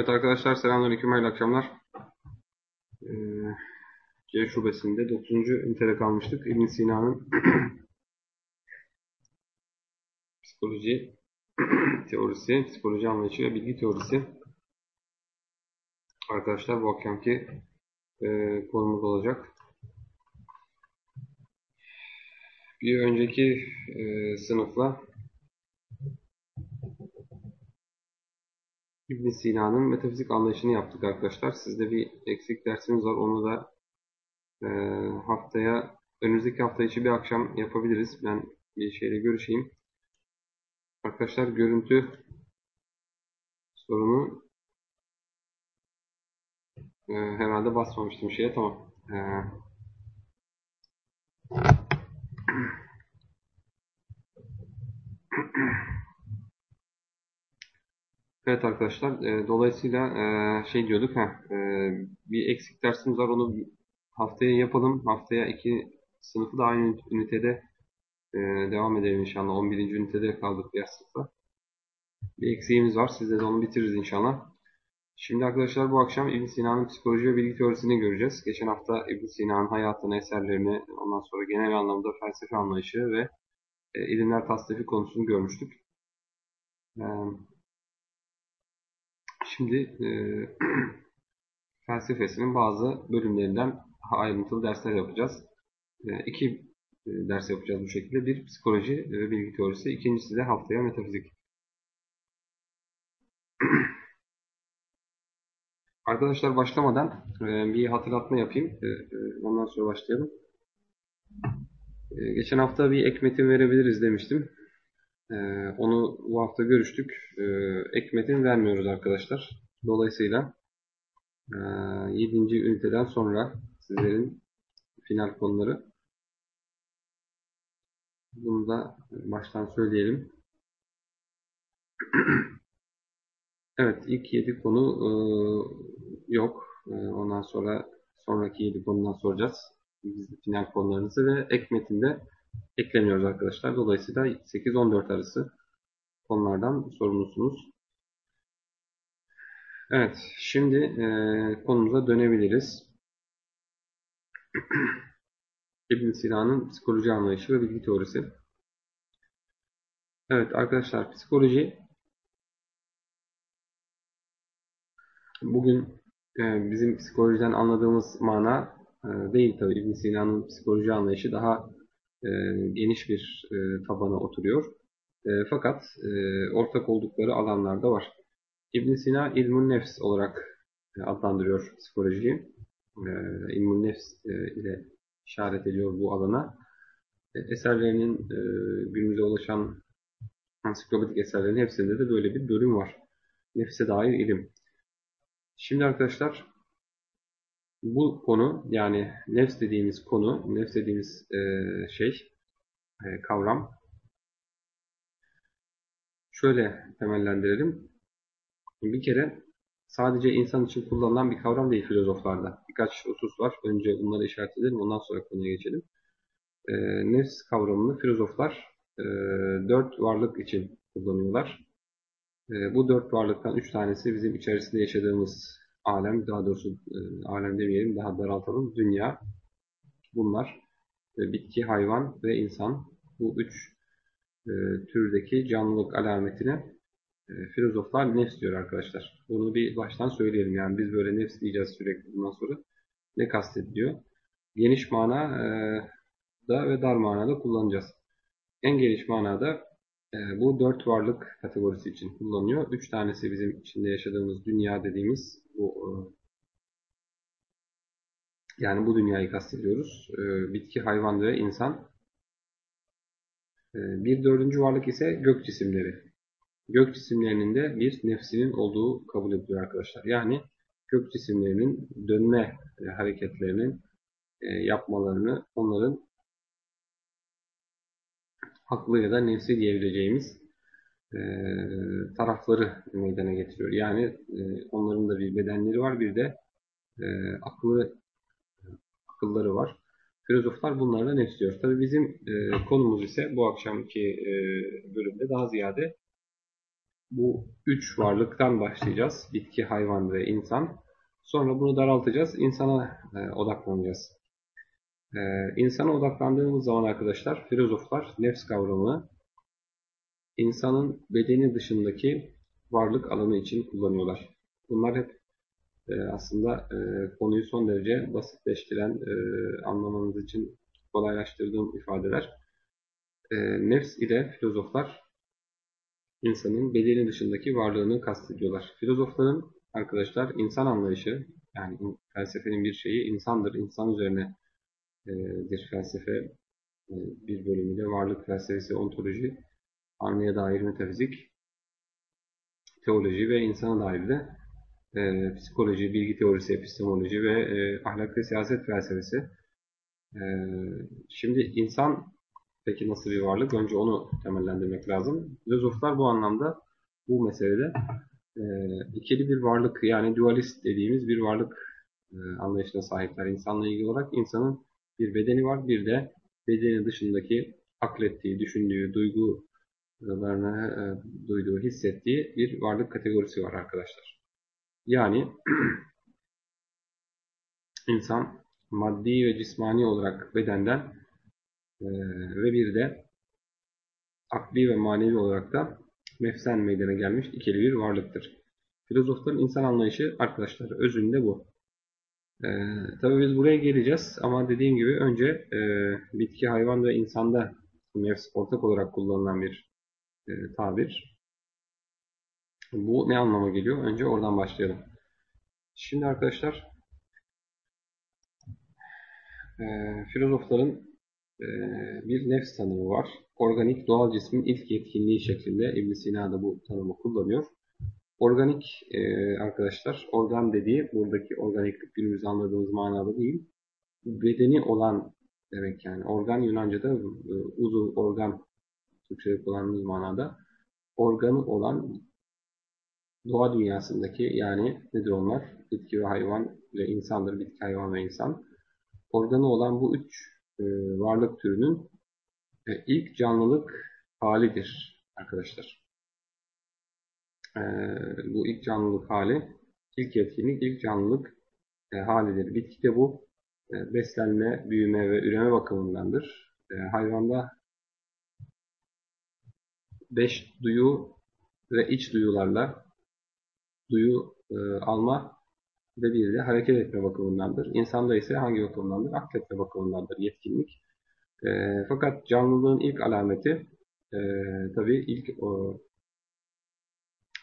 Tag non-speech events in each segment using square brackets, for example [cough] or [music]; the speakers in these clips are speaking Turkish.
Evet arkadaşlar selamünaleyküm hayırlı akşamlar. Ee, C şubesinde 9. ünitede kalmıştık. İbn Sina'nın [clears throat] psikoloji [clears throat] teorisi, psikoloji anlayışı ve bilgi teorisi. Arkadaşlar bu akşamki e, konumuz olacak. Bir önceki e, sınıfla ibn Sina'nın metafizik anlayışını yaptık arkadaşlar. Sizde bir eksik dersimiz var. Onu da e, haftaya, önümüzdeki hafta içi bir akşam yapabiliriz. Ben bir şeyle görüşeyim. Arkadaşlar görüntü sorunu e, herhalde basmamıştım şeye. Tamam. E, Evet arkadaşlar, e, dolayısıyla e, şey diyorduk, ha, e, bir eksik dersimiz var, onu haftaya yapalım. Haftaya iki sınıfı da aynı ünitede e, devam edelim inşallah. 11. ünitede kaldık diğer sınıfta. Bir eksiğimiz var, sizle de onu bitiririz inşallah. Şimdi arkadaşlar bu akşam İbn Sina'nın psikoloji ve bilgi teorisini göreceğiz. Geçen hafta İbn Sina'nın hayatını, eserlerini, ondan sonra genel anlamda felsefe anlayışı ve e, ilimler tasnifi konusunu görmüştük. E, Şimdi e, [clears throat] felsefesinin bazı bölümlerinden ayrıntılı dersler yapacağız. E, iki e, ders yapacağız bu şekilde. Bir psikoloji ve bilgi teorisi. İkincisi de haftaya metafizik. [clears throat] Arkadaşlar başlamadan e, bir hatırlatma yapayım. E, ondan sonra başlayalım. Geçen hafta bir ek metin verebiliriz demiştim. Ee, onu bu hafta görüştük. Ee, ek vermiyoruz arkadaşlar. Dolayısıyla e, 7. üniteden sonra sizlerin final konuları. Bunu da baştan söyleyelim. [clears throat] evet ilk 7 konu e, yok. E, ondan sonra sonraki 7 konudan soracağız. Biz final konularınızı ve ek metinde eklemiyoruz arkadaşlar. Dolayısıyla 8-14 arası konulardan sorumlusunuz. Evet, şimdi e, konumuza dönebiliriz. [clears throat] İbn Sina'nın psikoloji anlayışı ve bilgi teorisi. Evet arkadaşlar, psikoloji bugün e, bizim psikolojiden anladığımız mana e, değil tabii. İbn Sina'nın psikoloji anlayışı daha e, geniş bir e, tabana oturuyor. E, fakat e, ortak oldukları alanlarda var. ibn Sina ilmun nefs olarak e, adlandırıyor psikolojiyi. E, ilmun nefs e, ile işaret ediyor bu alana. E, eserlerinin e, günümüze ulaşan ansiklopedik eserlerin hepsinde de böyle bir bölüm var. Nefse dair ilim. Şimdi arkadaşlar bu konu yani nefs dediğimiz konu, nefs dediğimiz e, şey, e, kavram şöyle temellendirelim. Bir kere sadece insan için kullanılan bir kavram değil filozoflarda. Birkaç husus var. Önce bunları işaret edelim, ondan sonra konuya geçelim. E, nefs kavramını filozoflar e, dört varlık için kullanıyorlar. E, bu dört varlıktan üç tanesi bizim içerisinde yaşadığımız alem, daha doğrusu e, alem demeyelim, daha daraltalım. Dünya, bunlar e, bitki, hayvan ve insan. Bu üç e, türdeki canlılık alametine e, filozoflar nefs diyor arkadaşlar. Bunu bir baştan söyleyelim. Yani biz böyle nefs diyeceğiz sürekli bundan sonra. Ne kastediliyor? Geniş mana e, ve dar manada kullanacağız. En geniş manada bu dört varlık kategorisi için kullanılıyor. Üç tanesi bizim içinde yaşadığımız dünya dediğimiz bu e, yani bu dünyayı kastediyoruz. E, bitki, hayvan ve insan. E, bir dördüncü varlık ise gök cisimleri. Gök cisimlerinin de bir nefsinin olduğu kabul ediliyor arkadaşlar. Yani gök cisimlerinin dönme hareketlerinin yapmalarını, onların haklı ya da nefsi diyebileceğimiz e, tarafları meydana getiriyor. Yani e, onların da bir bedenleri var, bir de e, akıllı akılları var. Filozoflar bunlarla ne istiyor? Tabi bizim e, konumuz ise bu akşamki e, bölümde daha ziyade bu üç varlıktan başlayacağız. Bitki, hayvan ve insan. Sonra bunu daraltacağız. İnsana e, odaklanacağız. E, insana odaklandığımız zaman arkadaşlar filozoflar nefs kavramını insanın bedeni dışındaki varlık alanı için kullanıyorlar. Bunlar hep e, aslında e, konuyu son derece basitleştiren, e, anlamanız için kolaylaştırdığım ifadeler. E, nefs ile filozoflar insanın bedeni dışındaki varlığını kastediyorlar. Filozofların arkadaşlar insan anlayışı, yani felsefenin bir şeyi insandır, insan üzerine bir felsefe e, bir bölümüyle varlık felsefesi, ontoloji, Tanrı'ya dair metafizik, teoloji ve insana dair de e, psikoloji, bilgi teorisi, epistemoloji ve e, ahlak ve siyaset felsefesi. E, şimdi insan peki nasıl bir varlık? Önce onu temellendirmek lazım. Filozoflar bu anlamda bu meselede e, ikili bir varlık yani dualist dediğimiz bir varlık e, anlayışına sahipler. İnsanla ilgili olarak insanın bir bedeni var bir de bedeni dışındaki aklettiği, düşündüğü, duygularını e, duyduğu, hissettiği bir varlık kategorisi var arkadaşlar. Yani [clears throat] insan maddi ve cismani olarak bedenden e, ve bir de akli ve manevi olarak da nefsen meydana gelmiş ikili bir varlıktır. Filozofların insan anlayışı arkadaşlar özünde bu. Ee, tabii biz buraya geleceğiz ama dediğim gibi önce e, bitki, hayvan ve insanda nefs ortak olarak kullanılan bir e, tabir. Bu ne anlama geliyor? Önce oradan başlayalım. Şimdi arkadaşlar e, filozofların e, bir nefs tanımı var. Organik doğal cismin ilk yetkinliği şeklinde ibn Sina da bu tanımı kullanıyor. Organik e, arkadaşlar, organ dediği buradaki organiklik günümüzde anladığımız manada değil. Bedeni olan demek yani. Organ Yunanca'da e, uzu, organ Türkçe'de kullandığımız manada organı olan doğa dünyasındaki yani nedir onlar? Bitki ve hayvan ve insandır. Bitki, hayvan ve insan. Organı olan bu üç e, varlık türünün e, ilk canlılık halidir arkadaşlar. E, bu ilk canlılık hali, ilk yetkinlik, ilk canlılık e, halidir. Bitkide bu e, beslenme, büyüme ve üreme bakımındandır. E, hayvanda beş duyu ve iç duyularla duyu e, alma ve bir de hareket etme bakımındandır. İnsanda ise hangi bakımındandır? Akletme bakımındandır yetkinlik. E, fakat canlılığın ilk alameti e, tabii ilk o,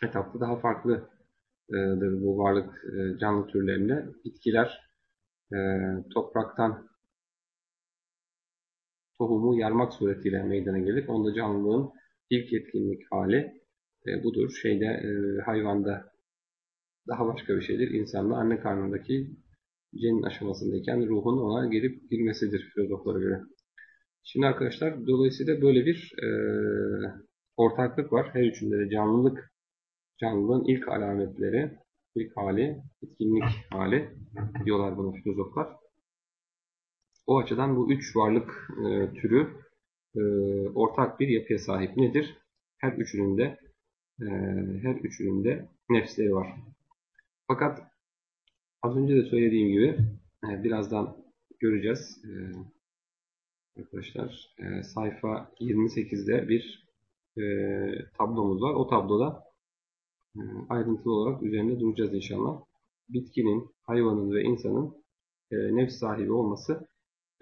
etapta daha farklıdır bu varlık e, canlı türlerinde. Bitkiler e, topraktan tohumu yarmak suretiyle meydana gelir. Onda canlılığın ilk yetkinlik hali e, budur. Şeyde e, hayvanda daha başka bir şeydir. İnsanda anne karnındaki cenin aşamasındayken ruhun ona gelip girmesidir filozoflara göre. Şimdi arkadaşlar dolayısıyla böyle bir e, ortaklık var. Her üçünde de canlılık, canlılığın ilk alametleri, ilk hali, etkinlik hali diyorlar bunu filozoflar. O açıdan bu üç varlık e, türü e, ortak bir yapıya sahip. Nedir? Her üçünün de e, her üçünün de nefsleri var. Fakat az önce de söylediğim gibi e, birazdan göreceğiz. E, arkadaşlar e, sayfa 28'de bir e, tablomuz var. O tabloda ayrıntılı olarak üzerinde duracağız inşallah. Bitkinin, hayvanın ve insanın e, nefs sahibi olması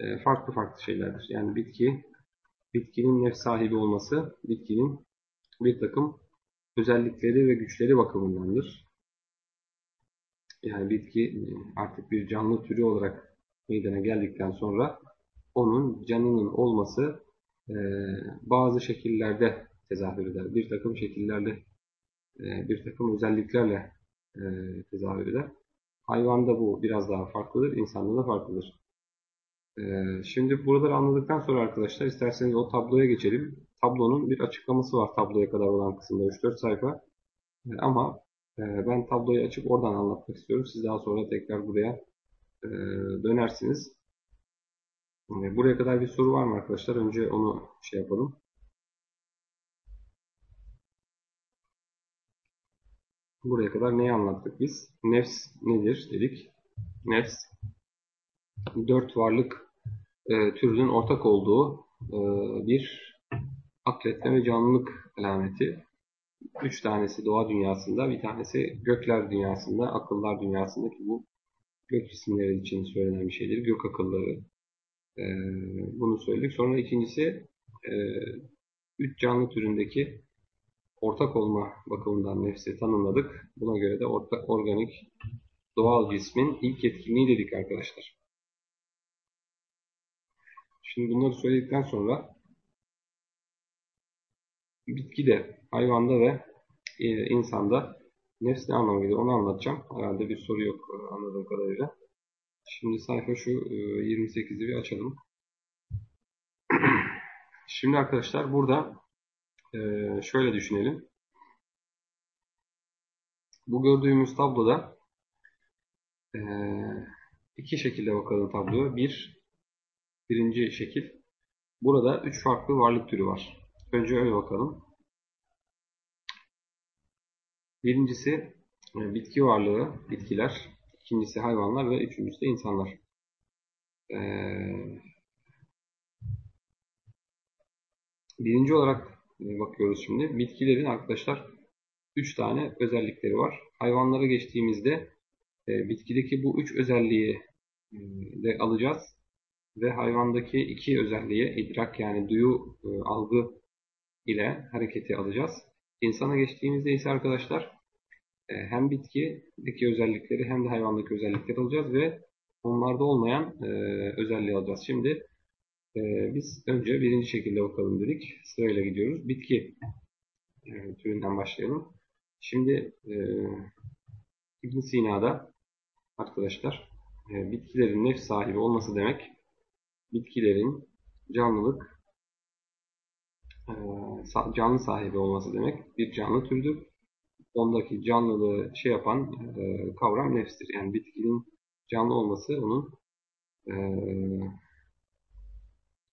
e, farklı farklı şeylerdir. Yani bitki, bitkinin nefs sahibi olması, bitkinin bir takım özellikleri ve güçleri bakımındandır. Yani bitki artık bir canlı türü olarak meydana geldikten sonra onun canının olması e, bazı şekillerde tezahür eder. Bir takım şekillerde, e, bir takım özelliklerle e, tezahür eder. Hayvanda bu biraz daha farklıdır, insanda da farklıdır. E, şimdi buraları anladıktan sonra arkadaşlar isterseniz o tabloya geçelim. Tablonun bir açıklaması var tabloya kadar olan kısımda 3-4 sayfa. Ama ben tabloyu açıp oradan anlatmak istiyorum. Siz daha sonra tekrar buraya dönersiniz. Buraya kadar bir soru var mı arkadaşlar? Önce onu şey yapalım. Buraya kadar neyi anlattık biz? Nefs nedir dedik. Nefs dört varlık e, türünün ortak olduğu e, bir akletme ve canlılık alameti. Üç tanesi doğa dünyasında, bir tanesi gökler dünyasında, akıllar dünyasında ki bu gök cisimleri için söylenen bir şeydir. Gök akılları. E, bunu söyledik. Sonra ikincisi e, üç canlı türündeki ortak olma bakımından nefsi tanımladık. Buna göre de ortak organik doğal cismin ilk etkinliği dedik arkadaşlar. Şimdi bunları söyledikten sonra bitkide, hayvanda ve e, insanda nefs ne anlama geliyor onu anlatacağım. Herhalde bir soru yok e, anladığım kadarıyla. Şimdi sayfa şu 28'i e, bir açalım. [clears throat] Şimdi arkadaşlar burada şöyle düşünelim. Bu gördüğümüz tabloda iki şekilde bakalım tabloya. Bir, birinci şekil. Burada üç farklı varlık türü var. Önce öyle bakalım. Birincisi e, bitki varlığı, bitkiler. İkincisi hayvanlar ve üçüncüsü de insanlar. Ee, birinci olarak e, bakıyoruz şimdi. Bitkilerin arkadaşlar üç tane özellikleri var. Hayvanlara geçtiğimizde e, bitkideki bu üç özelliği de alacağız. Ve hayvandaki iki özelliği idrak yani duyu, algı ile hareketi alacağız. İnsana geçtiğimizde ise arkadaşlar e, hem bitkideki özellikleri hem de hayvandaki özellikleri alacağız ve onlarda olmayan e, özelliği alacağız. Şimdi e, biz önce birinci şekilde bakalım dedik. Sırayla gidiyoruz. Bitki türünden başlayalım. Şimdi İbn Sina'da arkadaşlar bitkilerin nefs sahibi olması demek bitkilerin canlılık ee, canlı sahibi olması demek. Bir canlı türdür. Ondaki canlılığı şey yapan e, kavram nefstir. Yani bitkinin canlı olması onun e,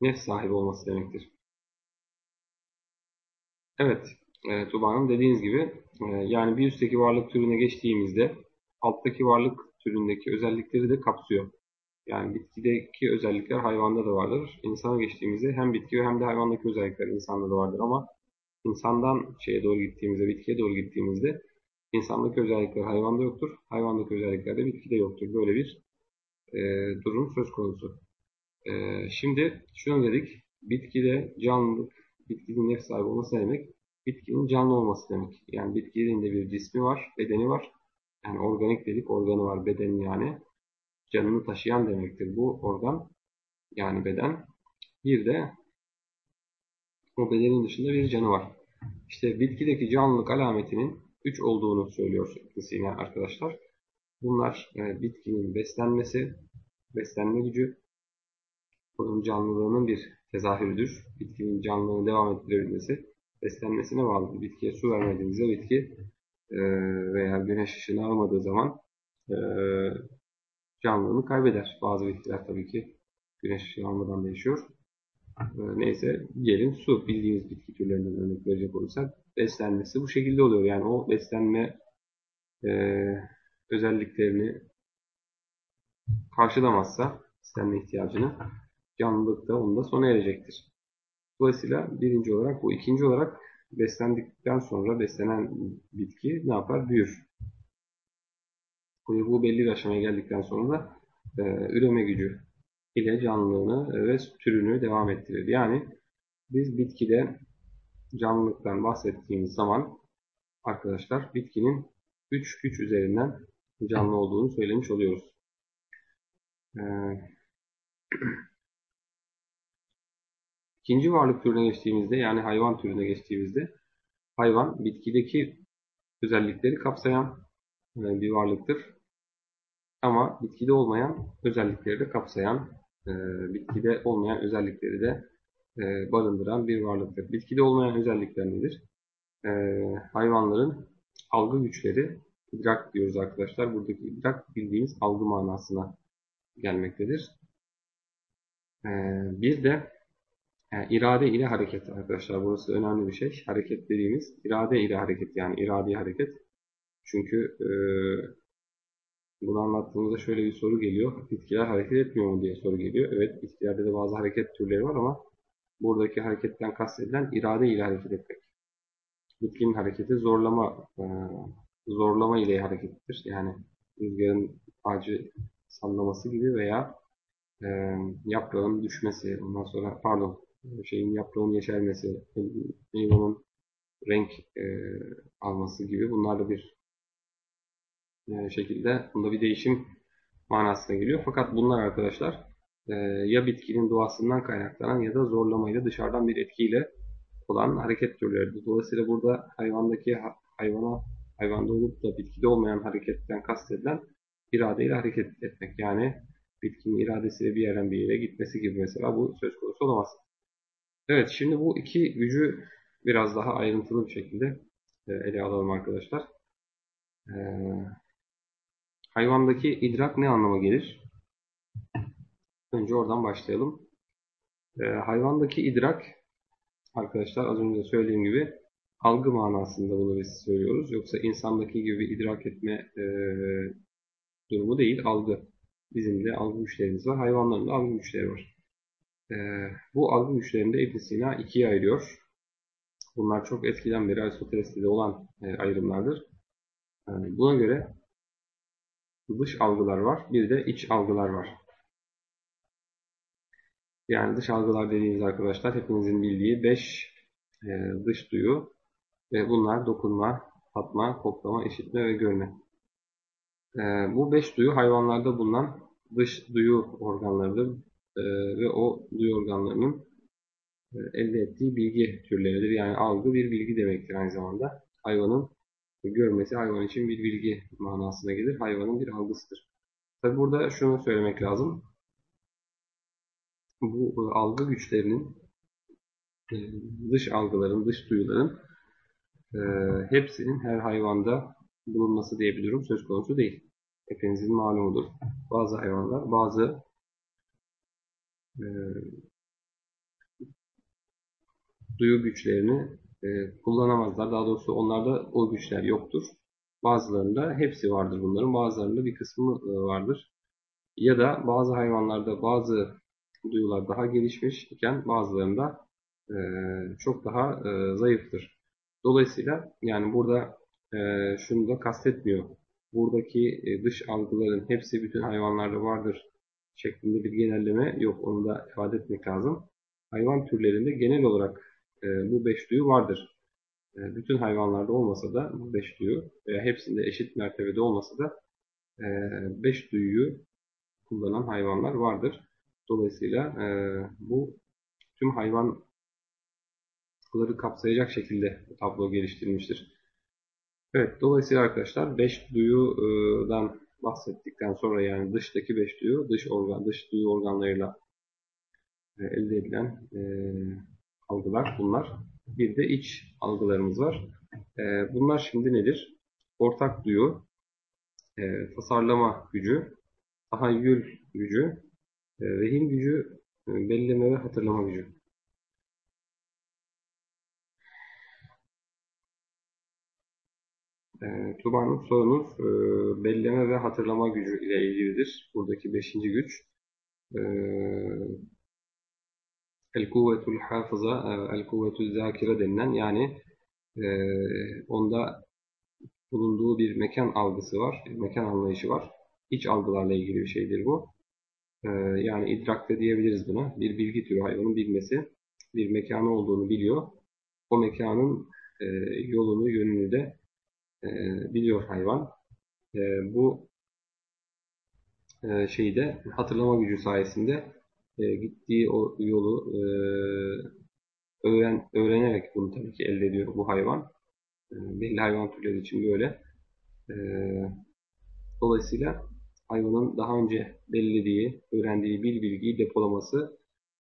nefs sahibi olması demektir. Evet, e, Tuba Hanım dediğiniz gibi e, yani bir üstteki varlık türüne geçtiğimizde alttaki varlık türündeki özellikleri de kapsıyor. Yani bitkideki özellikler hayvanda da vardır. İnsana geçtiğimizde hem bitki hem de hayvandaki özellikler insanda da vardır ama insandan şeye doğru gittiğimizde, bitkiye doğru gittiğimizde insandaki özellikler hayvanda yoktur. Hayvandaki özellikler de bitkide yoktur. Böyle bir e, durum söz konusu. E, şimdi şunu dedik. Bitkide canlılık, bitkinin nefs sahibi olması demek? Bitkinin canlı olması demek. Yani bitkinin de bir cismi var, bedeni var. Yani organik dedik, organı var, bedeni yani canını taşıyan demektir bu organ. Yani beden. Bir de o bedenin dışında bir canı var. İşte bitkideki canlılık alametinin 3 olduğunu söylüyor Sina arkadaşlar. Bunlar e, bitkinin beslenmesi, beslenme gücü, bunun canlılığının bir tezahürüdür. Bitkinin canlılığını devam ettirebilmesi, beslenmesine bağlı. Bitkiye su vermediğinizde bitki e, veya güneş ışığını almadığı zaman e, canlılığını kaybeder. Bazı bitkiler tabii ki güneş ışığı almadan değişiyor. Ee, neyse gelin su bildiğiniz bitki türlerinden örnek verecek olursak beslenmesi bu şekilde oluyor. Yani o beslenme e, özelliklerini karşılamazsa beslenme ihtiyacını canlılık da onda sona erecektir. Dolayısıyla birinci olarak bu. ikinci olarak beslendikten sonra beslenen bitki ne yapar? Büyür. Bu belli bir aşamaya geldikten sonra da e, üreme gücü ile canlılığını ve türünü devam ettirir. Yani biz bitkide canlılıktan bahsettiğimiz zaman arkadaşlar bitkinin 3 güç üzerinden canlı olduğunu söylemiş oluyoruz. Ee, [clears throat] ikinci varlık türüne geçtiğimizde yani hayvan türüne geçtiğimizde hayvan bitkideki özellikleri kapsayan e, bir varlıktır. Ama bitkide olmayan özellikleri de kapsayan, e, bitkide olmayan özellikleri de e, barındıran bir varlıktır. Bitkide olmayan özellikler nedir? Hayvanların algı güçleri, idrak diyoruz arkadaşlar. Buradaki idrak bildiğimiz algı manasına gelmektedir. Bir de e, irade ile hareket arkadaşlar. Burası önemli bir şey. Hareket dediğimiz irade ile hareket yani iradi hareket. Çünkü e, bunu anlattığımızda şöyle bir soru geliyor. Bitkiler hareket etmiyor mu diye soru geliyor. Evet bitkilerde de bazı hareket türleri var ama buradaki hareketten kastedilen irade ile hareket etmek. Bitkinin hareketi zorlama e, zorlama ile harekettir. Yani rüzgarın ağacı sallaması gibi veya e, yaprağın düşmesi, ondan sonra pardon şeyin yaprağın yeşermesi, meyvanın renk e, alması gibi bunlarla bir e, şekilde bunda bir değişim manasına geliyor. Fakat bunlar arkadaşlar e, ya bitkinin doğasından kaynaklanan ya da zorlamayla dışarıdan bir etkiyle olan hareket türleridir. Dolayısıyla burada hayvandaki hayvana hayvanda olup da bitkide olmayan hareketten kastedilen iradeyle hareket etmek. Yani bitkinin iradesiyle bir yerden bir yere gitmesi gibi mesela bu söz konusu olamaz. Evet şimdi bu iki gücü biraz daha ayrıntılı bir şekilde e, ele alalım arkadaşlar. Ee, hayvandaki idrak ne anlama gelir? Önce oradan başlayalım. Ee, hayvandaki idrak arkadaşlar az önce söylediğim gibi algı manasında bunu biz söylüyoruz. Yoksa insandaki gibi idrak etme e, durumu değil, algı. Bizim de algı güçlerimiz var. Hayvanların da algı güçleri var. E, bu algı güçlerini de ibn Sina ikiye ayırıyor. Bunlar çok eskiden beri Aristoteles'te olan e, ayrımlardır. E, buna göre dış algılar var, bir de iç algılar var. Yani dış algılar dediğimiz arkadaşlar hepinizin bildiği 5 e, dış duyu ve bunlar dokunma, tatma, koklama, işitme ve görme. E, bu 5 duyu hayvanlarda bulunan dış duyu organlarıdır ve o duyu organlarının e, elde ettiği bilgi türleridir. Yani algı bir bilgi demektir aynı zamanda. Hayvanın görmesi hayvan için bir bilgi manasına gelir. Hayvanın bir algısıdır. Tabi burada şunu söylemek lazım. Bu e, algı güçlerinin e, dış algıların, dış duyuların hepsinin her hayvanda bulunması diye bir durum söz konusu değil. Hepinizin malumudur. Bazı hayvanlar, bazı duyu güçlerini e, kullanamazlar. Daha doğrusu onlarda o güçler yoktur. Bazılarında hepsi vardır bunların. Bazılarında bir kısmı e, vardır. Ya da bazı hayvanlarda bazı duyular daha gelişmiş iken bazılarında e, çok daha e, zayıftır. Dolayısıyla yani burada e, şunu da kastetmiyor. Buradaki e, dış algıların hepsi bütün hayvanlarda vardır şeklinde bir genelleme yok. Onu da ifade etmek lazım. Hayvan türlerinde genel olarak e, bu beş duyu vardır. E, bütün hayvanlarda olmasa da bu beş duyu veya hepsinde eşit mertebede olmasa da e, beş duyuyu kullanan hayvanlar vardır. Dolayısıyla e, bu tüm hayvanları kapsayacak şekilde bu tablo geliştirilmiştir. Evet, dolayısıyla arkadaşlar 5 duyudan bahsettikten sonra yani dıştaki 5 duyu, dış organ, dış duyu organlarıyla elde edilen e, algılar bunlar. Bir de iç algılarımız var. E, bunlar şimdi nedir? Ortak duyu, e, tasarlama gücü, tahayyül gücü, e, rehin gücü, e, belleme ve hatırlama gücü. E, Tuba'nın sorunuz e, belleme ve hatırlama gücü ile ilgilidir. Buradaki beşinci güç. E, el kuvvetul hafıza, e, el kuvvetul zakire denilen yani e, onda bulunduğu bir mekan algısı var, bir mekan anlayışı var. İç algılarla ilgili bir şeydir bu. E, yani idrakte diyebiliriz buna. Bir bilgi türü hayvanın bilmesi. Bir mekanı olduğunu biliyor. O mekanın e, yolunu, yönünü de e, biliyor hayvan. E, bu e, şeyi de hatırlama gücü sayesinde e, gittiği o yolu e, öğren, öğrenerek bunu tabii ki elde ediyor bu hayvan. E, belli hayvan türleri için böyle. E, dolayısıyla hayvanın daha önce belirlediği, öğrendiği bir bilgiyi depolaması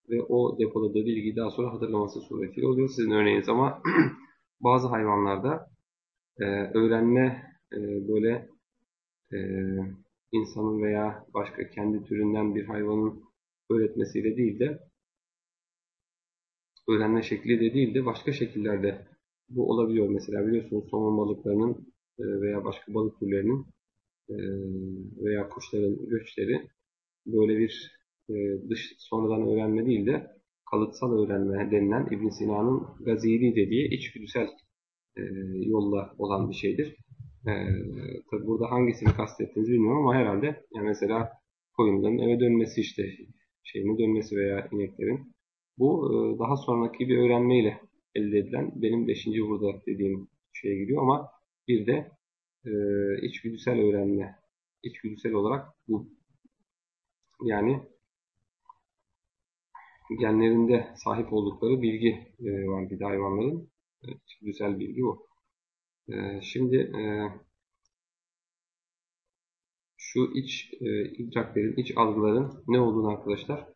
ve o depoladığı bilgiyi daha sonra hatırlaması suretiyle oluyor sizin örneğiniz ama [clears throat] bazı hayvanlarda e, öğrenme e, böyle e, insanın veya başka kendi türünden bir hayvanın öğretmesiyle değil de öğrenme şekli de değil de başka şekillerde bu olabiliyor. Mesela biliyorsunuz somon balıklarının e, veya başka balık türlerinin e, veya kuşların göçleri böyle bir e, dış sonradan öğrenme değil de kalıtsal öğrenme denilen İbn Sina'nın Gazili dediği içgüdüsel e, yolla olan bir şeydir. E, tabi burada hangisini kastettiğinizi bilmiyorum ama herhalde yani mesela koyunların eve dönmesi işte şeyinin dönmesi veya ineklerin bu e, daha sonraki bir öğrenmeyle elde edilen benim 5. burada dediğim şeye giriyor ama bir de e, içgüdüsel öğrenme içgüdüsel olarak bu yani genlerinde sahip oldukları bilgi e, var bir de hayvanların. Güzel bilgi bu. E, şimdi e, şu iç e, idraklerin, iç algıların ne olduğunu arkadaşlar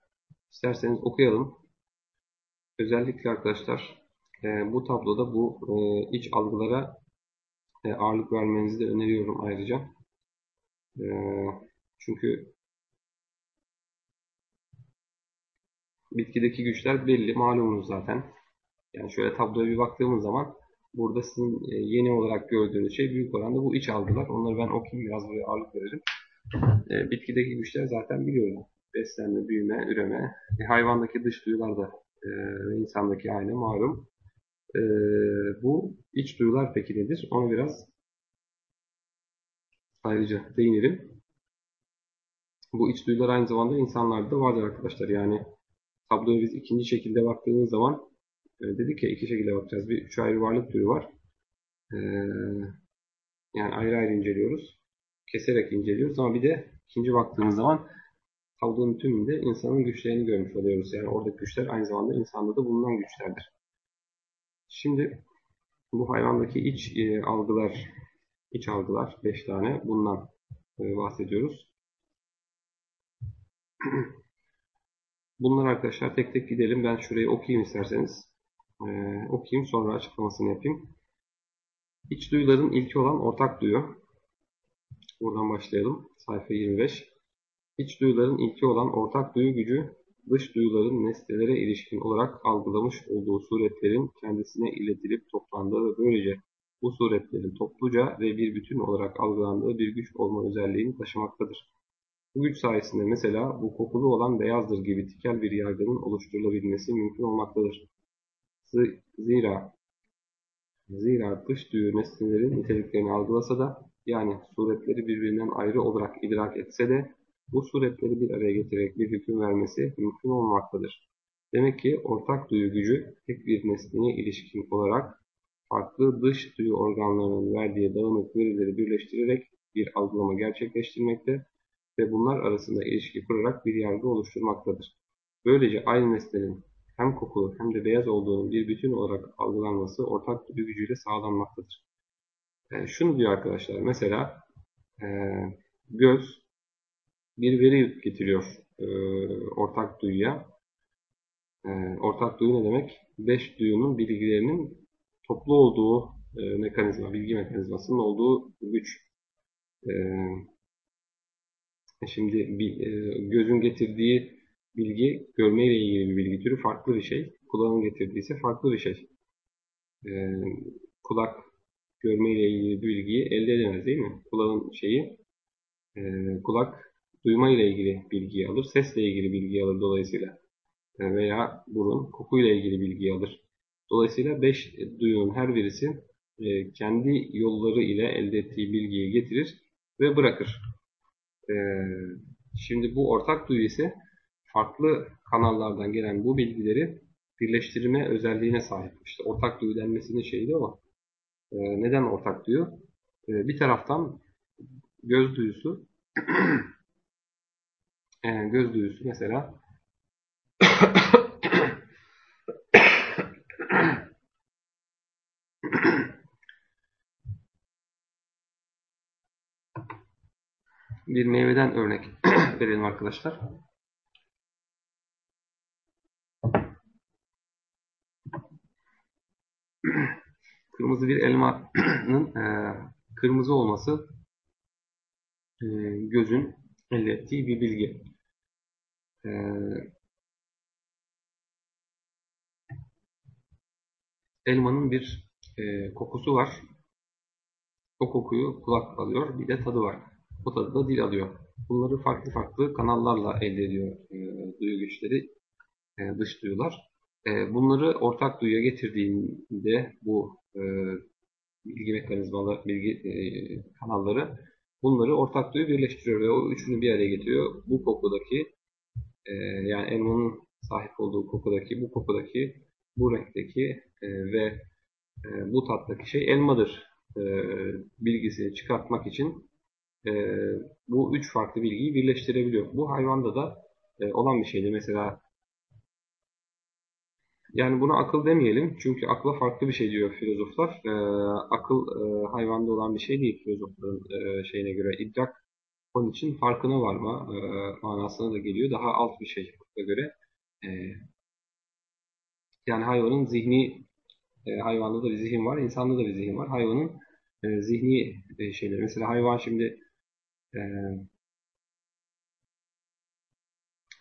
isterseniz okuyalım. Özellikle arkadaşlar e, bu tabloda bu e, iç algılara ağırlık vermenizi de öneriyorum ayrıca. Çünkü bitkideki güçler belli, malumunuz zaten. Yani şöyle tabloya bir baktığımız zaman burada sizin e, yeni olarak gördüğünüz şey büyük oranda bu iç algılar. Onları ben okuyayım biraz buraya ağırlık verelim. E, bitkideki güçler zaten biliyoruz. Beslenme, büyüme, üreme. E, hayvandaki dış duyular da e, insandaki aynı malum. E, bu iç duyular peki nedir? Onu biraz ayrıca değinelim. Bu iç duyular aynı zamanda insanlarda da vardır arkadaşlar. Yani tabloya biz ikinci şekilde baktığımız zaman dedik ya iki şekilde bakacağız. Bir üç ayrı varlık türü var. E, yani ayrı ayrı inceliyoruz. Keserek inceliyoruz ama bir de ikinci baktığımız zaman tablonun tümünde insanın güçlerini görmüş oluyoruz. Yani oradaki güçler aynı zamanda insanda da bulunan güçlerdir. Şimdi bu hayvandaki iç e, algılar, iç algılar 5 tane bundan e, bahsediyoruz. [clears throat] Bunlar arkadaşlar tek tek gidelim. Ben şurayı okuyayım isterseniz. Ee, okuyayım sonra açıklamasını yapayım. İç duyuların ilki olan ortak duyu. Buradan başlayalım. Sayfa 25. İç duyuların ilki olan ortak duyu gücü, dış duyuların nesnelere ilişkin olarak algılamış olduğu suretlerin kendisine iletilip toplandığı ve böylece bu suretlerin topluca ve bir bütün olarak algılandığı bir güç olma özelliğini taşımaktadır. Bu güç sayesinde mesela bu kokulu olan beyazdır gibi tikel bir yargının oluşturulabilmesi mümkün olmaktadır. Zira zira dış duyu nesnelerin niteliklerini algılasa da yani suretleri birbirinden ayrı olarak idrak etse de bu suretleri bir araya getirerek bir hüküm vermesi mümkün olmaktadır. Demek ki ortak duyu gücü tek bir nesneye ilişkin olarak farklı dış duyu organlarının verdiği dağınık verileri birleştirerek bir algılama gerçekleştirmekte ve bunlar arasında ilişki kurarak bir yargı oluşturmaktadır. Böylece aynı nesnenin hem kokulu hem de beyaz olduğunun bir bütün olarak algılanması ortak bir gücüyle sağlanmaktadır. Yani e, şunu diyor arkadaşlar, mesela e, göz bir veri getiriyor e, ortak duyuya. E, ortak duyu ne demek? Beş duyunun bilgilerinin toplu olduğu e, mekanizma, bilgi mekanizmasının olduğu güç. E, Şimdi bir, e, gözün getirdiği bilgi görmeyle ilgili bir bilgi türü farklı bir şey. Kulağın getirdiği ise farklı bir şey. E, kulak görmeyle ilgili bilgiyi elde edemez değil mi? Kulağın şeyi e, kulak duyma ile ilgili bilgiyi alır, sesle ilgili bilgiyi alır dolayısıyla. E, veya burun kokuyla ilgili bilgiyi alır. Dolayısıyla beş duyunun her birisi e, kendi yolları ile elde ettiği bilgiyi getirir ve bırakır. Ee, şimdi bu ortak duyu ise farklı kanallardan gelen bu bilgileri birleştirme özelliğine sahip. İşte ortak duyu denmesinin şeyi de o. Ee, neden ortak duyu? Ee, bir taraftan göz duyusu yani [clears throat] göz duyusu mesela [clears throat] bir meyveden örnek [clears throat] verelim arkadaşlar. [clears throat] Kırmızı bir elmanın e, kırmızı olması e, gözün elde ettiği bir bilgi. E, elmanın bir e, kokusu var. O kokuyu kulak alıyor, bir de tadı var. O tadı da dil alıyor. Bunları farklı farklı kanallarla elde ediyor e, duyu güçleri, e, dış duyular. E, bunları ortak duyuya getirdiğinde bu e, bilgi mekanizmaları, bilgi e, kanalları bunları ortak duyu birleştiriyor ve o üçünü bir araya getiriyor. Bu kokudaki e, yani elmanın sahip olduğu kokudaki, bu kokudaki, bu renkteki ve bu tattaki şey elmadır bilgisini çıkartmak için bu üç farklı bilgiyi birleştirebiliyor. Bu hayvanda da olan bir şeydi. Mesela yani buna akıl demeyelim. Çünkü akla farklı bir şey diyor filozoflar. E, akıl e, hayvanda olan bir şey değil filozofların e, şeyine göre. idrak onun için farkına varma e, manasına da geliyor. Daha alt bir şey akla göre. E, yani hayvanın zihni e, hayvanda da bir zihin var, insanda da bir zihin var. Hayvanın e, zihni e, şeyleri. Mesela hayvan şimdi e,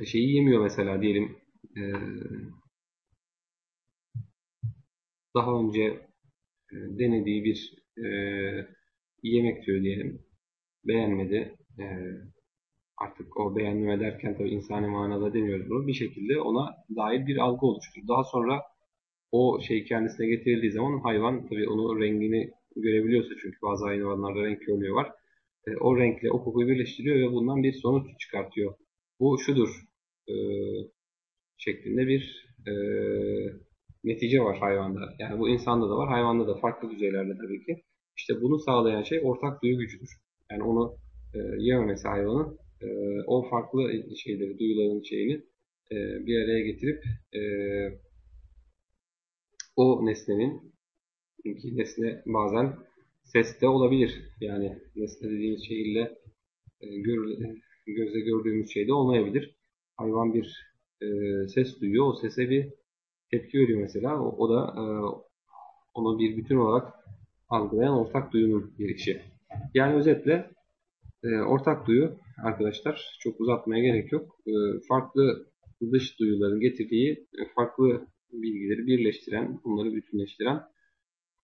şeyi yemiyor mesela diyelim e, daha önce e, denediği bir e, yemek diyor diyelim. Beğenmedi. E, artık o beğenmeme derken tabii insani manada demiyoruz bunu. Bir şekilde ona dair bir algı oluşturur. Daha sonra o şey kendisine getirildiği zaman hayvan tabii onu rengini görebiliyorsa çünkü bazı hayvanlarda renk körlüğü var. E, o renkle o kokuyu birleştiriyor ve bundan bir sonuç çıkartıyor. Bu şudur e, şeklinde bir e, netice var hayvanda. Yani bu insanda da var, hayvanda da farklı düzeylerde tabii ki. İşte bunu sağlayan şey ortak duyu gücüdür. Yani onu e, yememesi hayvanın e, o farklı şeyleri, duyuların şeyini e, bir araya getirip e, o nesnenin çünkü nesne bazen ses de olabilir. Yani nesne dediğimiz şeyle e, gör, gözle gördüğümüz şey de olmayabilir. Hayvan bir e, ses duyuyor. O sese bir tepki veriyor mesela. O, o da e, onu bir bütün olarak algılayan ortak duyunun bir işi. Yani özetle e, ortak duyu arkadaşlar çok uzatmaya gerek yok. E, farklı dış duyuların getirdiği e, farklı bilgileri birleştiren, bunları bütünleştiren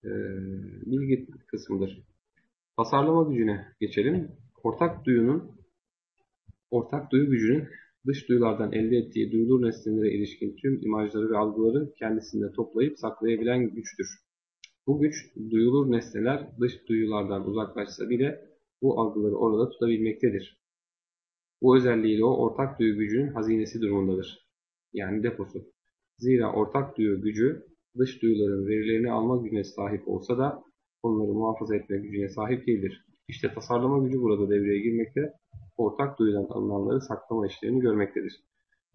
e, bilgi kısmıdır. Tasarlama gücüne geçelim. Ortak duyunun ortak duyu gücünün dış duyulardan elde ettiği duyulur nesnelere ilişkin tüm imajları ve algıları kendisinde toplayıp saklayabilen güçtür. Bu güç duyulur nesneler dış duyulardan uzaklaşsa bile bu algıları orada tutabilmektedir. Bu özelliğiyle o ortak duyu gücünün hazinesi durumundadır. Yani deposu. Zira ortak duyu gücü dış duyuların verilerini alma gücüne sahip olsa da onları muhafaza etme gücüne sahip değildir. İşte tasarlama gücü burada devreye girmekte, ortak duyudan alınanları saklama işlerini görmektedir.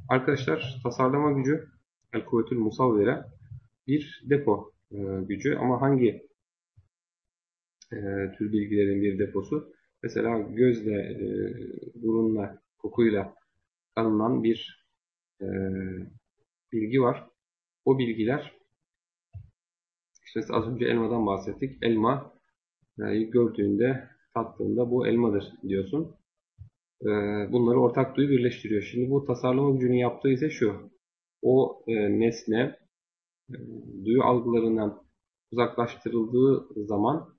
Arkadaşlar tasarlama gücü el-kuvvetül musavvire bir depo e, gücü ama hangi e, tür bilgilerin bir deposu? Mesela gözle, e, burunla, kokuyla alınan bir e, bilgi var. O bilgiler işte az önce elmadan bahsettik. Elma e, gördüğünde, tattığında bu elmadır diyorsun. E, bunları ortak duyu birleştiriyor. Şimdi bu tasarlama gücünün yaptığı ise şu. O e, nesne e, duyu algılarından uzaklaştırıldığı zaman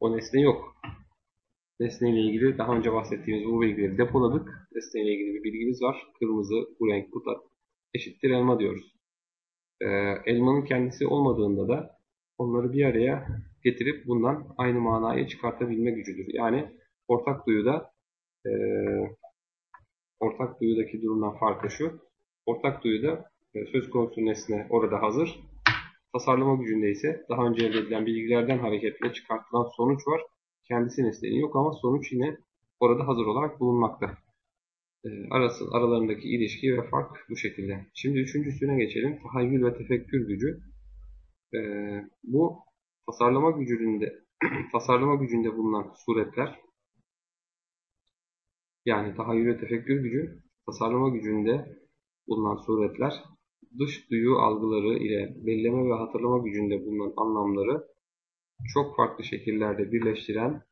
o nesne yok. Nesne ile ilgili daha önce bahsettiğimiz bu bilgileri depoladık. Nesne ile ilgili bir bilgimiz var. Kırmızı, bu renk, bu tat eşittir elma diyoruz. Ee, elmanın kendisi olmadığında da onları bir araya getirip bundan aynı manayı çıkartabilme gücüdür. Yani ortak duyuda e, ortak duyudaki durumdan farkı şu. Ortak duyuda e, söz konusu nesne orada hazır. Tasarlama gücünde ise daha önce elde edilen bilgilerden hareketle çıkartılan sonuç var. Kendisi nesnenin yok ama sonuç yine orada hazır olarak bulunmakta. E, arası, aralarındaki ilişki ve fark bu şekilde. Şimdi üçüncüsüne geçelim. Tahayyül ve tefekkür gücü. E, bu tasarlama gücünde [clears throat] tasarlama gücünde bulunan suretler yani tahayyül ve tefekkür gücü tasarlama gücünde bulunan suretler dış duyu algıları ile belleme ve hatırlama gücünde bulunan anlamları çok farklı şekillerde birleştiren,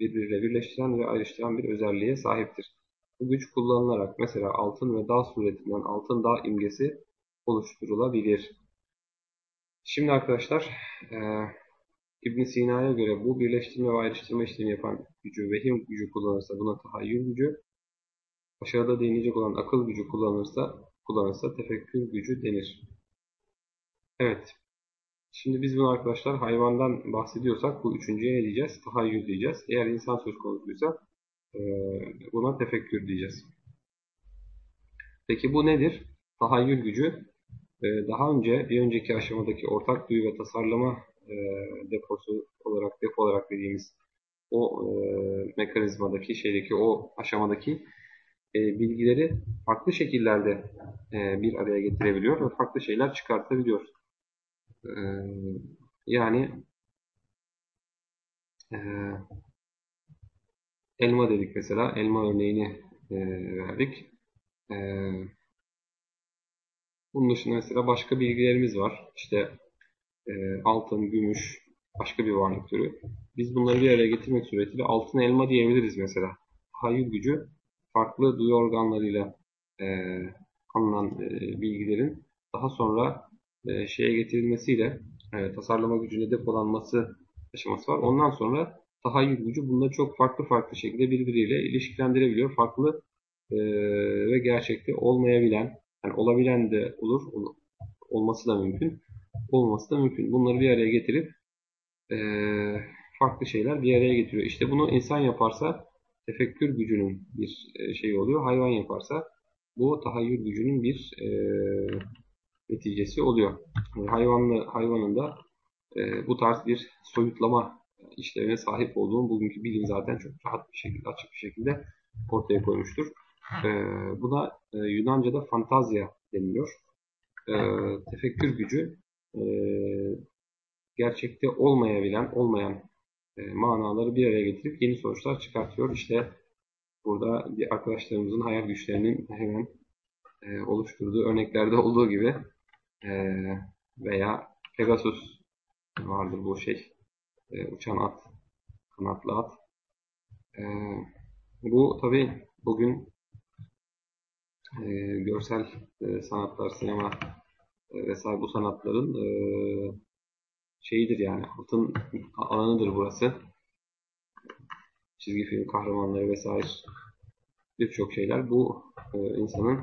birbiriyle birleştiren ve ayrıştıran bir özelliğe sahiptir. Bu güç kullanılarak mesela altın ve dağ suretinden altın dağ imgesi oluşturulabilir. Şimdi arkadaşlar e, ibn Sina'ya göre bu birleştirme ve ayrıştırma işlemi yapan gücü vehim gücü kullanırsa buna tahayyül gücü, aşağıda değinecek olan akıl gücü kullanırsa kullanırsa tefekkür gücü denir. Evet. Şimdi biz bunu arkadaşlar hayvandan bahsediyorsak bu üçüncüye ne diyeceğiz? Tahayyül diyeceğiz. Eğer insan söz konusuysa buna tefekkür diyeceğiz. Peki bu nedir? Tahayyül gücü daha önce bir önceki aşamadaki ortak duyu ve tasarlama deposu olarak depo olarak dediğimiz o mekanizmadaki şeydeki o aşamadaki bilgileri farklı şekillerde bir araya getirebiliyor ve farklı şeyler çıkartabiliyor. yani elma dedik mesela. Elma örneğini verdik. Bunun dışında mesela başka bilgilerimiz var. İşte altın, gümüş, başka bir varlık türü. Biz bunları bir araya getirmek suretiyle altın elma diyebiliriz mesela. Hayır gücü farklı duyu organlarıyla e, alınan e, bilgilerin daha sonra e, şeye getirilmesiyle e, tasarlama gücüne depolanması aşaması var. Ondan sonra tahayyül gücü bunları çok farklı farklı şekilde birbiriyle ilişkilendirebiliyor. Farklı e, ve gerçekte olmayabilen, yani olabilen de olur, olması da mümkün, olması da mümkün. Bunları bir araya getirip e, farklı şeyler bir araya getiriyor. İşte bunu insan yaparsa tefekkür gücünün bir e, şey oluyor. Hayvan yaparsa bu tahayyül gücünün bir e, neticesi oluyor. Yani hayvanlı hayvanın da e, bu tarz bir soyutlama işlevine sahip olduğunu bugünkü bilim zaten çok rahat bir şekilde, açık bir şekilde ortaya koymuştur. E, buna e, Yunanca'da fantazya deniliyor. E, tefekkür gücü e, gerçekte olmayabilen, olmayan e, manaları bir araya getirip yeni sonuçlar çıkartıyor. İşte burada bir arkadaşlarımızın hayal güçlerinin hemen e, oluşturduğu örneklerde olduğu gibi e, veya Pegasus vardır bu şey uçan at, kanatlı at. bu tabi bugün görsel sanatlar, sinema vesaire bu sanatların şeyidir yani altın alanıdır burası. Çizgi film kahramanları vesaire birçok şeyler bu e, insanın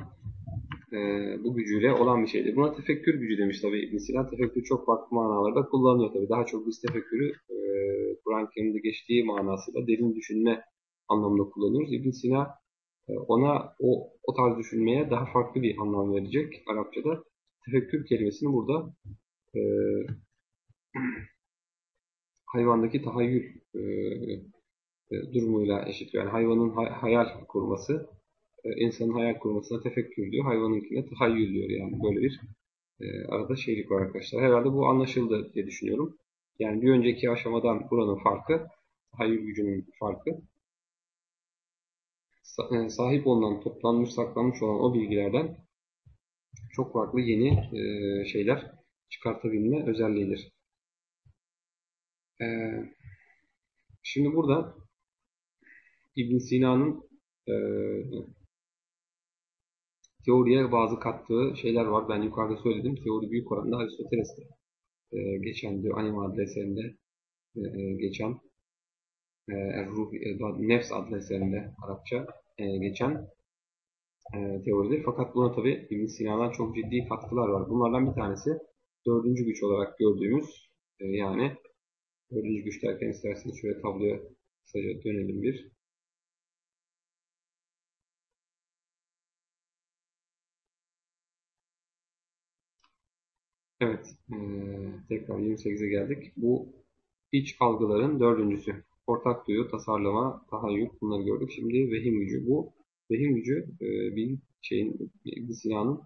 e, bu gücüyle olan bir şeydir. Buna tefekkür gücü demiş tabi İbn Sina. Tefekkür çok farklı manalarda kullanılıyor tabi. Daha çok biz tefekkürü e, Kur'an-ı Kerim'de geçtiği manasıyla derin düşünme anlamında kullanıyoruz. İbn Sina e, ona o, o tarz düşünmeye daha farklı bir anlam verecek Arapçada. Tefekkür kelimesini burada e, [clears throat] hayvandaki tahayyül e, e, durumuyla eşitliyor. Yani hayvanın hay hayal kurması, e, insanın hayal kurmasına tefekkür diyor, hayvanınkine tahayyül diyor. Yani böyle bir e, arada şeylik var arkadaşlar. Herhalde bu anlaşıldı diye düşünüyorum. Yani bir önceki aşamadan buranın farkı, tahayyül gücünün farkı. E, sahip olunan, toplanmış, saklanmış olan o bilgilerden çok farklı yeni e, şeyler çıkartabilme özelliğidir. Ee, şimdi burada İbn Sina'nın e, teoriye bazı kattığı şeyler var. Ben yukarıda söyledim. Teori büyük oranda Aristoteles'te e, geçen diyor Anima adlı eserinde e, geçen e, e, Nefs adlı eserinde Arapça e, geçen e, teoridir. Fakat buna tabi İbn Sina'dan çok ciddi katkılar var. Bunlardan bir tanesi dördüncü güç olarak gördüğümüz e, yani Dördüncü güç derken isterseniz şöyle tabloya kısaca dönelim bir. Evet, tekrar 28'e geldik. Bu iç algıların dördüncüsü. Ortak duyu, tasarlama, tahayyül bunları gördük. Şimdi vehim gücü. Bu vehim gücü e, bir şeyin, bir silahın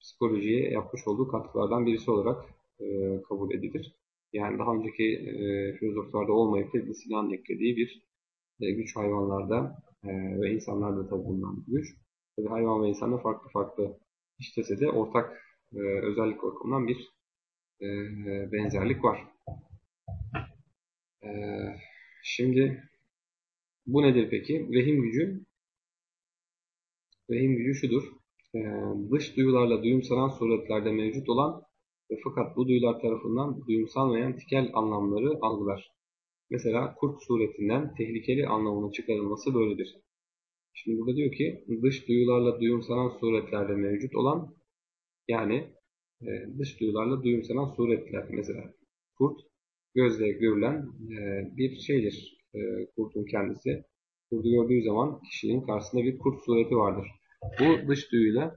psikolojiye yapmış olduğu katkılardan birisi olarak e, kabul edilir. Yani daha önceki e, filozoflarda olmayıp da Sinan eklediği bir güç hayvanlarda ve insanlarda tabi bulunan bir güç. Tabi hayvan ve insanda farklı farklı işlese de ortak özellik bakımından bir benzerlik var. E, şimdi bu nedir peki? Vehim gücü vehim gücü şudur. E, dış duyularla duyumsanan suretlerde mevcut olan ve fakat bu duyular tarafından duyumsanmayan tikel anlamları algılar. Mesela kurt suretinden tehlikeli anlamının çıkarılması böyledir. Şimdi burada diyor ki dış duyularla duyumsanan suretlerde mevcut olan yani e, dış duyularla duyumsanan suretler mesela kurt gözle görülen e, bir şeydir. E, kurtun kendisi. Kurdu gördüğü zaman kişinin karşısında bir kurt sureti vardır. Bu dış duyuyla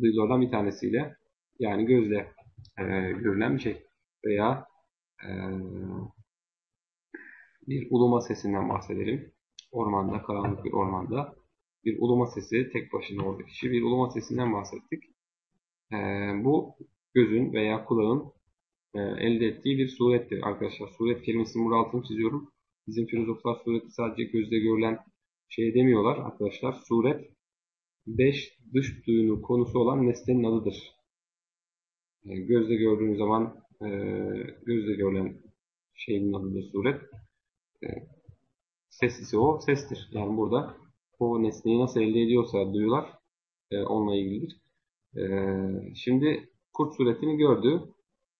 duyulardan bir tanesiyle yani gözle e, görülen bir şey veya e, bir uluma sesinden bahsedelim. Ormanda, karanlık bir ormanda bir uluma sesi, tek başına orada kişi bir uluma sesinden bahsettik. E, bu gözün veya kulağın e, elde ettiği bir surettir arkadaşlar. Suret kelimesinin burada altını çiziyorum. Bizim filozoflar sureti sadece gözle görülen şey demiyorlar arkadaşlar. Suret beş dış duyunun konusu olan nesnenin adıdır. E, gözle gördüğünüz zaman e, gözle görülen şeyin adıdır suret. E, ses ise o sestir. Yani burada o nesneyi nasıl elde ediyorsa duyular e, onunla ilgilidir. E, şimdi kurt suretini gördü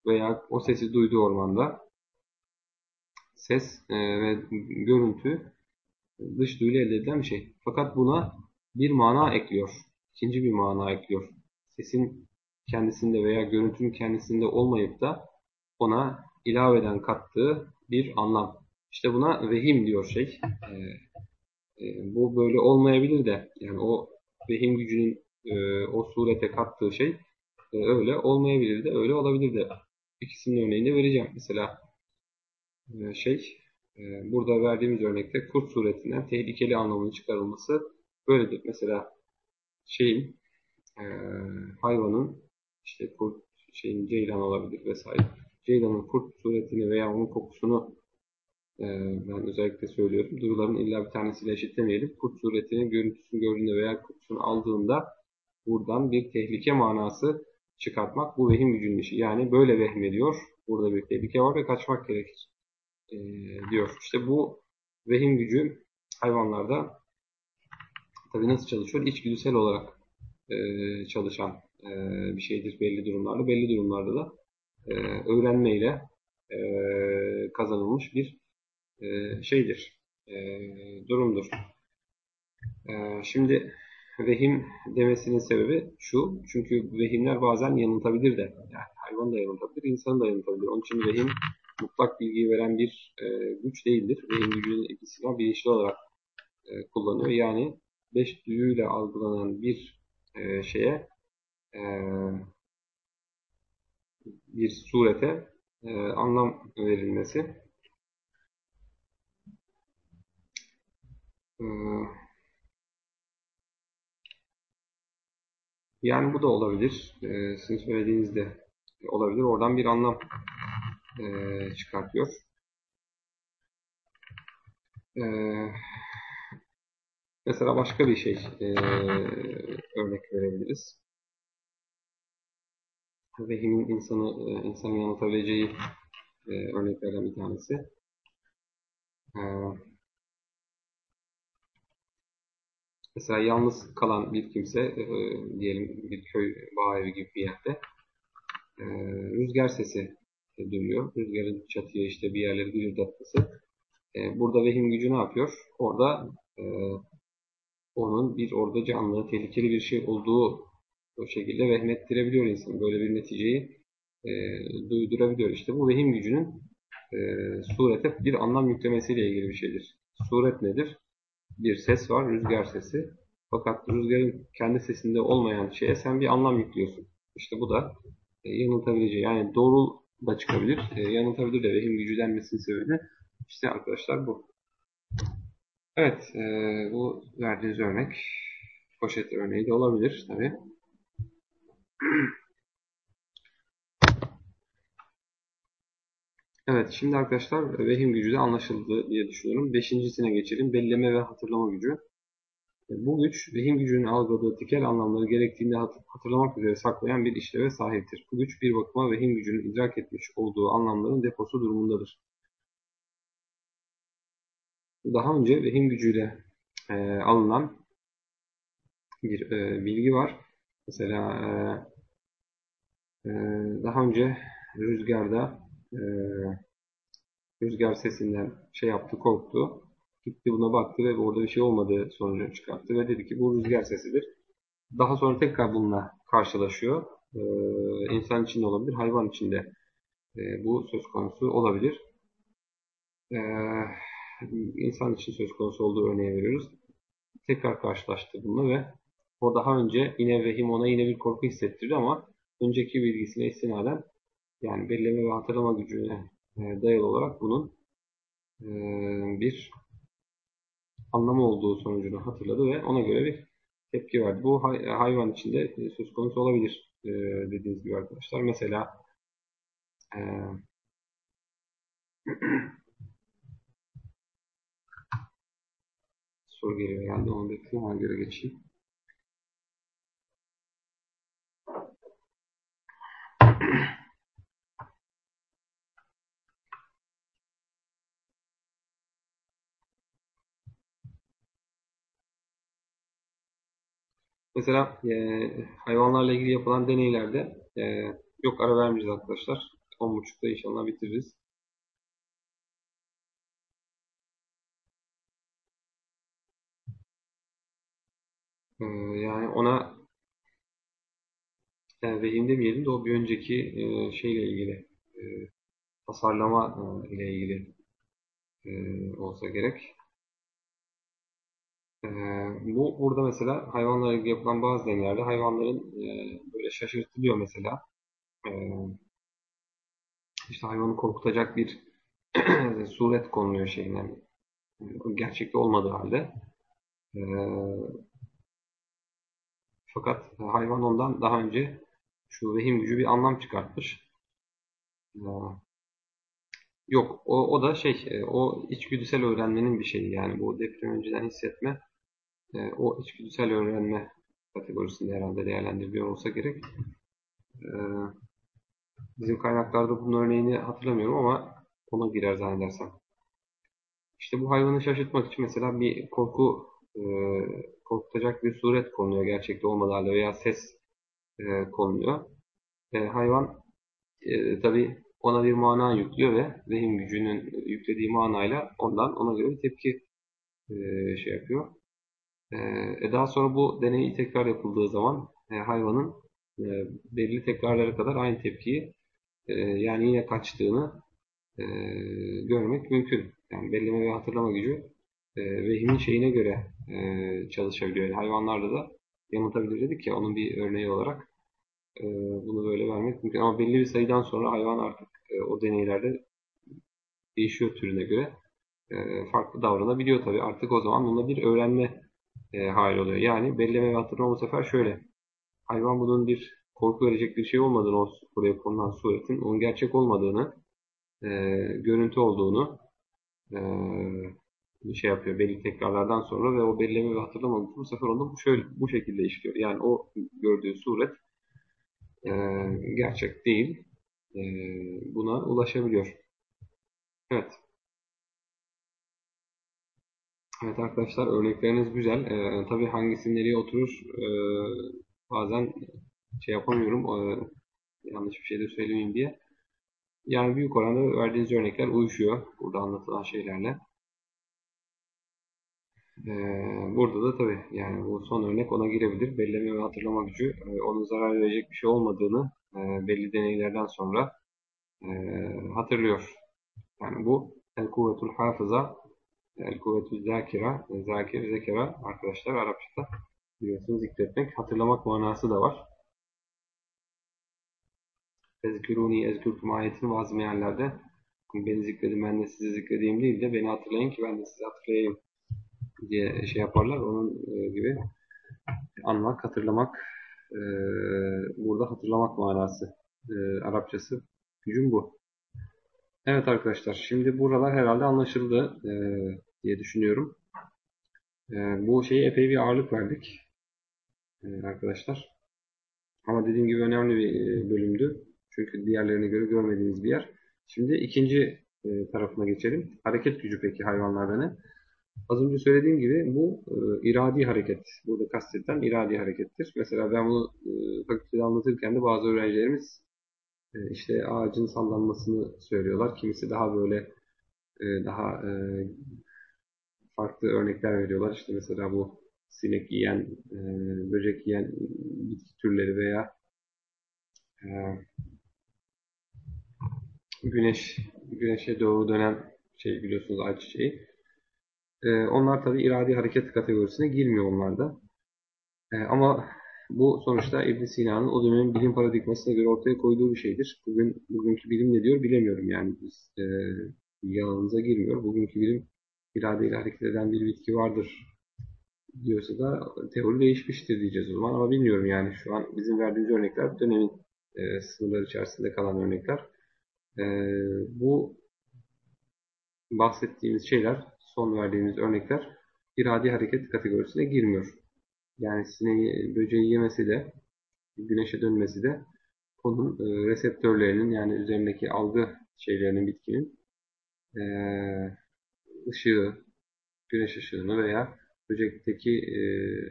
veya o sesi duydu ormanda. Ses e, ve görüntü dış duyuyla elde edilen bir şey. Fakat buna bir mana ekliyor. İkinci bir mana ekliyor. Sesin kendisinde veya görüntünün kendisinde olmayıp da ona ilaveden kattığı bir anlam. İşte buna vehim diyor şey. E, e, bu böyle olmayabilir de yani o vehim gücünün o surete kattığı şey öyle olmayabilir de öyle olabilir de. İkisinin örneğini vereceğim. Mesela e, şey e, burada verdiğimiz örnekte kurt suretinden tehlikeli anlamının çıkarılması böyledir. Mesela şeyin e, hayvanın işte kurt şeyin ceylan olabilir vesaire. Ceylanın kurt suretini veya onun kokusunu ben özellikle söylüyorum. Duyuların illa bir tanesiyle eşitlemeyelim. Kurt suretinin görüntüsünü gördüğünde veya kokusunu aldığında buradan bir tehlike manası çıkartmak bu vehim gücünün işi. Yani böyle vehmediyor. Burada bir tehlike var ve kaçmak gerekir. E, diyor. İşte bu vehim gücü hayvanlarda tabi nasıl çalışıyor? İçgüdüsel olarak e, çalışan e, bir şeydir belli durumlarda. Belli durumlarda da e, öğrenmeyle e, kazanılmış bir e, şeydir, e, durumdur. E, şimdi vehim demesinin sebebi şu, çünkü vehimler bazen yanıltabilir de, yani hayvan da yanıltabilir, insan da yanıltabilir. Onun için vehim mutlak bilgiyi veren bir e, güç değildir. Vehim gücünün etkisini bilinçli olarak e, kullanıyor. Yani beş duyuyla algılanan bir e, şeye e, bir surete e, anlam verilmesi e, yani bu da olabilir. E, sizin söylediğiniz de olabilir. Oradan bir anlam e, çıkartıyor. E, mesela başka bir şey e, örnek verebiliriz vehimin insanı e, insanın yanıltabileceği e, örneklerden bir tanesi. E, mesela yalnız kalan bir kimse e, diyelim bir köy bağ evi gibi bir yerde e, rüzgar sesi duyuyor. Rüzgarın çatıya işte bir yerleri gürüldatması. E, burada vehim gücü ne yapıyor? Orada e, onun bir orada canlı, tehlikeli bir şey olduğu o şekilde vehmettirebiliyor insan. Böyle bir neticeyi e, duydurabiliyor. İşte bu vehim gücünün e, surete bir anlam yüklemesiyle ilgili bir şeydir. Suret nedir? Bir ses var, rüzgar sesi. Fakat rüzgarın kendi sesinde olmayan şeye sen bir anlam yüklüyorsun. İşte bu da e, yanıltabileceği. Yani doğru da çıkabilir. E, yanıltabilir de vehim gücü denmesinin sebebi işte arkadaşlar bu. Evet, e, bu verdiğiniz örnek poşet örneği de olabilir tabi. [clears throat] Evet, şimdi arkadaşlar vehim gücü de anlaşıldı diye düşünüyorum. Beşincisine geçelim. Belleme ve hatırlama gücü. Bu güç, vehim gücünün algıladığı tikel anlamları gerektiğinde hatırlamak üzere saklayan bir işleve sahiptir. Bu güç bir bakıma vehim gücünün idrak etmiş olduğu anlamların deposu durumundadır. Daha önce vehim gücüyle e, alınan bir e, bilgi var. Mesela e, Ee, daha önce rüzgarda e, rüzgar sesinden şey yaptı, korktu. Gitti buna baktı ve orada bir şey olmadığı sonucu çıkarttı ve dedi ki bu rüzgar sesidir. Daha sonra tekrar bununla karşılaşıyor. Ee, insan içinde olabilir, hayvan içinde e, bu söz konusu olabilir. Ee, insan için söz konusu olduğu örneği veriyoruz. Tekrar karşılaştı bununla ve o daha önce yine vehim ona yine bir korku hissettirdi ama önceki bilgisine istinaden yani belleme ve hatırlama gücüne e, dayalı olarak bunun e, bir anlamı olduğu sonucunu hatırladı ve ona göre bir tepki verdi. Bu hayvan içinde söz konusu olabilir e, dediğiniz gibi arkadaşlar. Mesela [clears throat] soru geliyor geldi onu bekliyorum ona göre geçeyim. [clears throat] Mesela e, hayvanlarla ilgili yapılan deneylerde e, yok ara vermeyeceğiz arkadaşlar. 10.30'da inşallah bitiririz. E, yani ona yani vehim demeyelim de o bir önceki e, şeyle ilgili e, tasarlama e, ile ilgili e, olsa gerek. Ee, bu burada mesela hayvanlarla ilgili yapılan bazı deneylerde hayvanların e, böyle şaşırtılıyor mesela. E, işte hayvanı korkutacak bir [clears throat] suret konuluyor şeyine. Gerçekte olmadığı halde. E, fakat hayvan ondan daha önce şu vehim gücü bir anlam çıkartmış. E, yok o, o da şey e, o içgüdüsel öğrenmenin bir şeyi yani bu deprem önceden hissetme e, o içgüdüsel öğrenme kategorisinde herhalde değerlendiriliyor olsa gerek. E, bizim kaynaklarda bunun örneğini hatırlamıyorum ama ona girer zannedersem. İşte bu hayvanı şaşırtmak için mesela bir korku e, korkutacak bir suret konuluyor gerçekte olmadığı veya ses e, konuluyor. E, hayvan e, tabi ona bir mana yüklüyor ve vehim gücünün yüklediği manayla ondan ona göre bir tepki e, şey yapıyor. E, daha sonra bu deney tekrar yapıldığı zaman e, hayvanın e, belli tekrarlara kadar aynı tepkiyi e, yani yine kaçtığını e, görmek mümkün. Yani belleme ve hatırlama gücü e, vehimin şeyine göre e, çalışabiliyor. Yani hayvanlarda da yanıltabilir dedik ya onun bir örneği olarak e, bunu böyle vermek mümkün. Ama belli bir sayıdan sonra hayvan artık e, o deneylerde değişiyor türüne göre e, farklı davranabiliyor tabii. Artık o zaman bunda bir öğrenme e, hal oluyor. Yani belleme ve hatırlama bu sefer şöyle. Hayvan bunun bir korku verecek bir şey olmadığını, o buraya konulan suretin onun gerçek olmadığını, e, görüntü olduğunu e, şey yapıyor belli tekrarlardan sonra ve o belleme ve hatırlama bu sefer onu şöyle bu şekilde işliyor. Yani o gördüğü suret e, gerçek değil. E, buna ulaşabiliyor. Evet. Evet arkadaşlar örnekleriniz güzel. Ee, tabii hangisi nereye oturur e, bazen şey yapamıyorum. E, yanlış bir şey de söylemeyeyim diye. Yani büyük oranda verdiğiniz örnekler uyuşuyor burada anlatılan şeylerle. Ee, burada da tabii yani bu son örnek ona girebilir. Belleme ve hatırlama gücü e, onun zarar verecek bir şey olmadığını e, belli deneylerden sonra e, hatırlıyor. Yani bu el kuvvetul hafıza El kuvvetü zakira, zakir, zekera arkadaşlar Arapçada biliyorsunuz zikretmek, hatırlamak manası da var. Ezküruni ezkürküm ayetini bazı meallerde beni zikredin ben de sizi zikredeyim değil de beni hatırlayın ki ben de sizi hatırlayayım diye şey yaparlar. Onun e, gibi anmak, hatırlamak e, burada hatırlamak manası e, Arapçası. Gücüm bu. Evet arkadaşlar şimdi buralar herhalde anlaşıldı diye düşünüyorum. Bu şeyi epey bir ağırlık verdik arkadaşlar. Ama dediğim gibi önemli bir bölümdü. Çünkü diğerlerine göre görmediğiniz bir yer. Şimdi ikinci tarafına geçelim. Hareket gücü peki hayvanlarda ne? Az önce söylediğim gibi bu iradi hareket. Burada kastedilen iradi harekettir. Mesela ben bunu fakültede anlatırken de bazı öğrencilerimiz e, işte ağacın sallanmasını söylüyorlar. Kimisi daha böyle e, daha e, farklı örnekler veriyorlar. İşte mesela bu sinek yiyen, e, böcek yiyen bitki türleri veya e, güneş güneşe doğru dönen şey biliyorsunuz ayçiçeği. E, onlar tabi iradi hareket kategorisine girmiyor onlarda. E, ama bu sonuçta ibn Sina'nın o dönemin bilim paradigmasına göre ortaya koyduğu bir şeydir. Bugün bugünkü bilim ne diyor bilemiyorum yani biz e, yalanımıza girmiyor. Bugünkü bilim iradeyle hareket eden bir bitki vardır diyorsa da teori değişmiştir diyeceğiz o zaman ama bilmiyorum yani şu an bizim verdiğimiz örnekler dönemin e, sınırları içerisinde kalan örnekler. E, bu bahsettiğimiz şeyler, son verdiğimiz örnekler iradi hareket kategorisine girmiyor. Yani sineği, böceği yemesi de, güneşe dönmesi de onun e, reseptörlerinin yani üzerindeki algı şeylerinin bitkinin e, ışığı, güneş ışığını veya böcekteki e,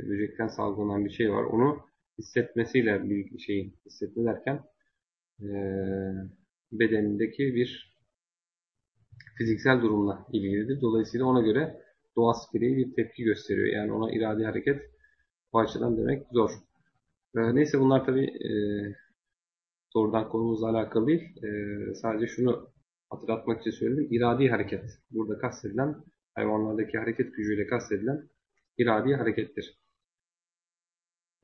böcekten salgılanan bir şey var. Onu hissetmesiyle bir şeyin hissetme derken e, bedenindeki bir fiziksel durumla ilgilidir. Dolayısıyla ona göre doğa spireyi bir tepki gösteriyor. Yani ona iradi hareket bu açıdan demek zor. E, neyse bunlar tabi e, doğrudan konumuzla alakalı değil. E, sadece şunu hatırlatmak için söyledim. İradi hareket. Burada kastedilen hayvanlardaki hareket gücüyle kastedilen iradi harekettir.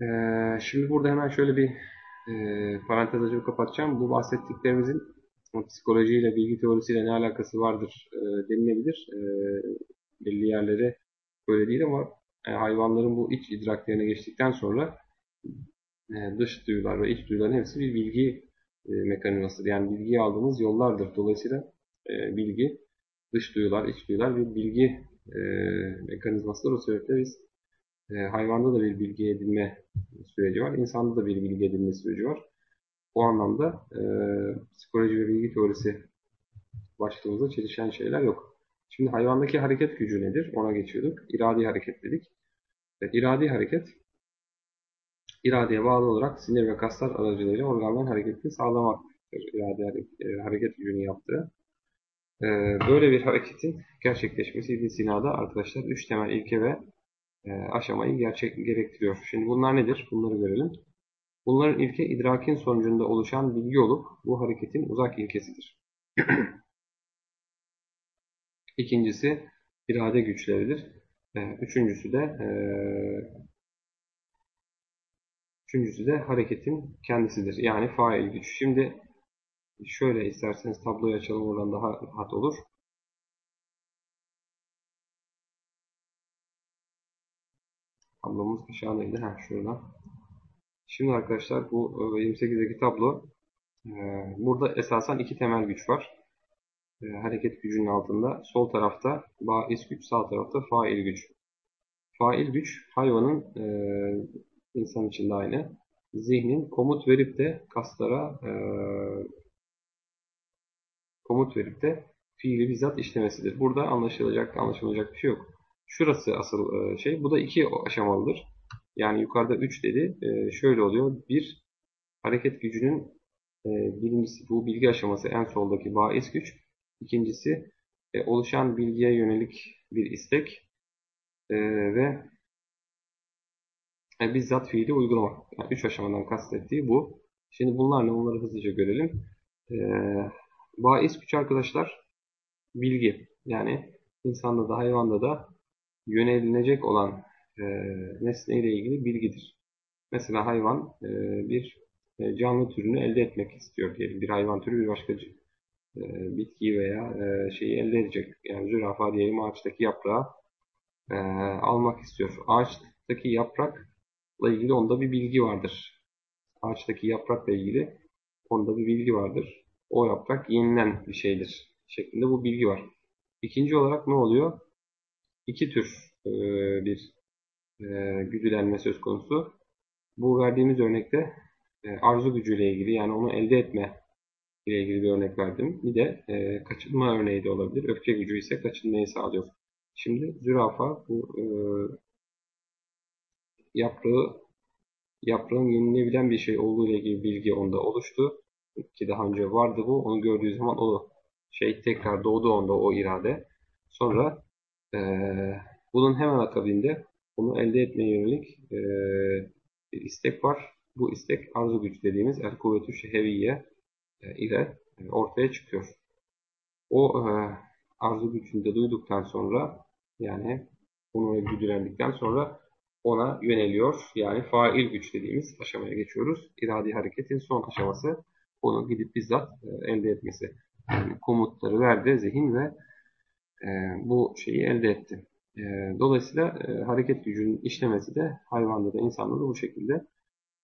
E, şimdi burada hemen şöyle bir e, parantez açıp kapatacağım. Bu bahsettiklerimizin psikolojiyle, bilgi teorisiyle ne alakası vardır e, denilebilir. E, belli yerleri böyle değil ama e, hayvanların bu iç idraklerine geçtikten sonra e, dış duyular ve iç duyuların hepsi bir bilgi e, mekanizmasıdır. Yani bilgiyi aldığımız yollardır. Dolayısıyla e, bilgi, dış duyular, iç duyular bir bilgi e, mekanizmasıdır. O sebeple biz e, hayvanda da bir bilgi edinme süreci var. insanda da bir bilgi edinme süreci var. Bu anlamda e, psikoloji ve bilgi teorisi başlığımızda çelişen şeyler yok. Şimdi hayvandaki hareket gücü nedir? Ona geçiyorduk. İradi hareket dedik. Evet, iradi hareket iradeye bağlı olarak sinir ve kaslar aracılığıyla organların hareketini sağlamaktır. İrade e, hareket gücünü yaptığı. E, böyle bir hareketin gerçekleşmesi İbn Sina'da arkadaşlar üç temel ilke ve e, aşamayı gerçek gerektiriyor. Şimdi bunlar nedir? Bunları görelim. Bunların ilke idrakin sonucunda oluşan bilgi olup bu hareketin uzak ilkesidir. [clears throat] İkincisi irade güçleridir. Üçüncüsü de Üçüncüsü de hareketin kendisidir. Yani fail güç. Şimdi şöyle isterseniz tabloyu açalım oradan daha rahat olur. Tablomuz aşağıdaydı. Ha, şurada. Şimdi arkadaşlar bu 28'deki tablo burada esasen iki temel güç var. Hareket gücünün altında sol tarafta bais güç, sağ tarafta fail güç. Fail güç hayvanın insan için de aynı. Zihnin komut verip de kaslara e, komut verip de fiili bizzat işlemesidir. Burada anlaşılacak, anlaşılacak bir şey yok. Şurası asıl e, şey. Bu da iki aşamalıdır. Yani yukarıda 3 dedi. E, şöyle oluyor. Bir, hareket gücünün e, birincisi bu bilgi aşaması en soldaki bais güç. İkincisi e, oluşan bilgiye yönelik bir istek e, ve e, bizzat fiili uygulamak. Yani üç aşamadan kastettiği bu. Şimdi bunlar ne? Onları hızlıca görelim. E, bahis güç arkadaşlar bilgi. Yani insanda da hayvanda da yönelilecek olan e, nesneyle ilgili bilgidir. Mesela hayvan e, bir e, canlı türünü elde etmek istiyor diyelim. Bir hayvan türü bir başka e, bitkiyi veya e, şeyi elde edecek. Yani zürafa diyelim ağaçtaki yaprağı e, almak istiyor. Ağaçtaki yaprak ilgili onda bir bilgi vardır. Ağaçtaki yaprakla ilgili onda bir bilgi vardır. O yaprak yenilen bir şeydir şeklinde bu bilgi var. İkinci olarak ne oluyor? İki tür e, bir e, güdülenme söz konusu. Bu verdiğimiz örnekte e, arzu gücüyle ilgili yani onu elde etme ile ilgili bir örnek verdim. Bir de e, kaçınma örneği de olabilir. Öfke gücü ise kaçınmayı sağlıyor. Şimdi zürafa bu e, yaprağı yaprağın yenilebilen bir şey olduğu ile ilgili bilgi onda oluştu. ki daha önce vardı bu. Onu gördüğü zaman o şey tekrar doğdu onda o irade. Sonra e, bunun hemen akabinde bunu elde etmeye yönelik e, bir istek var. Bu istek arzu güç dediğimiz el kuvvetü şeheviye e, ile ortaya çıkıyor. O e, arzu gücünü de duyduktan sonra yani onu güdülendikten sonra ona yöneliyor. Yani fail güç dediğimiz aşamaya geçiyoruz. İradi hareketin son aşaması onu gidip bizzat e, elde etmesi. Yani komutları verdi zihin ve e, bu şeyi elde etti. E, dolayısıyla e, hareket gücünün işlemesi de hayvanda da insanda da bu şekilde.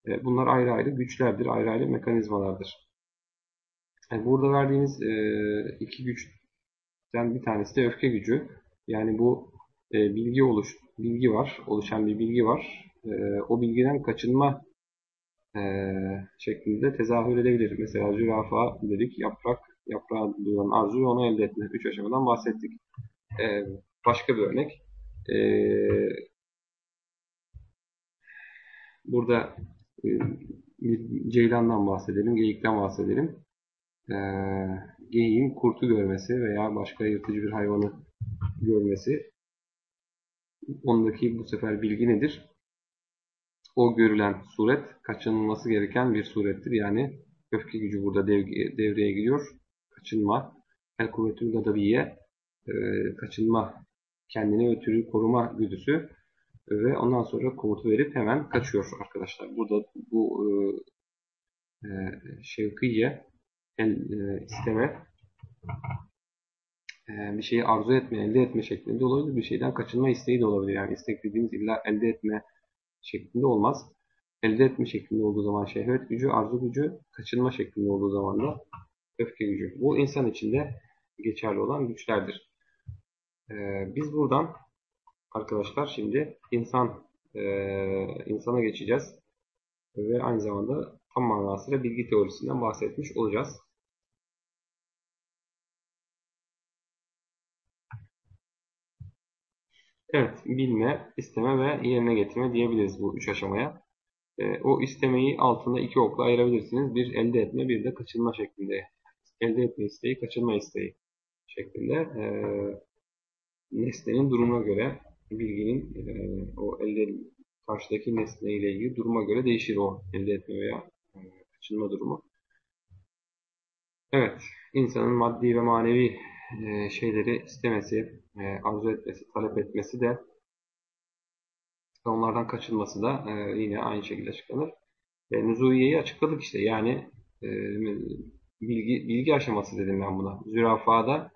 E, bunlar ayrı ayrı güçlerdir, ayrı ayrı mekanizmalardır. Yani burada verdiğimiz e, iki güçten bir tanesi de öfke gücü. Yani bu e, bilgi oluş, bilgi var, oluşan bir bilgi var. E, o bilgiden kaçınma e, şeklinde tezahür edebilir. Mesela zürafa dedik, yaprak, yaprağa duyulan arzu onu elde etme. Üç aşamadan bahsettik. E, başka bir örnek. E, burada e, ceylandan bahsedelim, geyikten bahsedelim. E, geyiğin kurtu görmesi veya başka yırtıcı bir hayvanı görmesi. Ondaki bu sefer bilgi nedir? O görülen suret kaçınılması gereken bir surettir. Yani öfke gücü burada dev, devreye giriyor. Kaçınma, el kuvvetül gadabiye, e, kaçınma, kendini ötürü koruma güdüsü ve ondan sonra komutu verip hemen kaçıyor arkadaşlar. Burada bu e, e, şevkiye, el, e, isteme, bir şeyi arzu etme, elde etme şeklinde olabilir. Bir şeyden kaçınma isteği de olabilir. Yani istek dediğimiz illa elde etme şeklinde olmaz. Elde etme şeklinde olduğu zaman şehvet gücü, arzu gücü, kaçınma şeklinde olduğu zaman da öfke gücü. Bu insan içinde geçerli olan güçlerdir. Ee, biz buradan arkadaşlar şimdi insan e, insana geçeceğiz ve aynı zamanda tam manasıyla bilgi teorisinden bahsetmiş olacağız. Evet, bilme, isteme ve yerine getirme diyebiliriz bu üç aşamaya. E, o istemeyi altında iki okla ayırabilirsiniz. Bir elde etme, bir de kaçınma şeklinde. Elde etme isteği, kaçınma isteği şeklinde. E, nesnenin durumuna göre bilginin e, o elde karşıdaki nesne ile ilgili duruma göre değişir o elde etme veya e, kaçınma durumu. Evet, insanın maddi ve manevi e, şeyleri istemesi, e, arzu etmesi, talep etmesi de onlardan kaçınması da e, yine aynı şekilde açıklanır. E, Nüzuyiye'yi açıkladık işte. Yani e, bilgi, bilgi aşaması dedim ben buna. Zürafada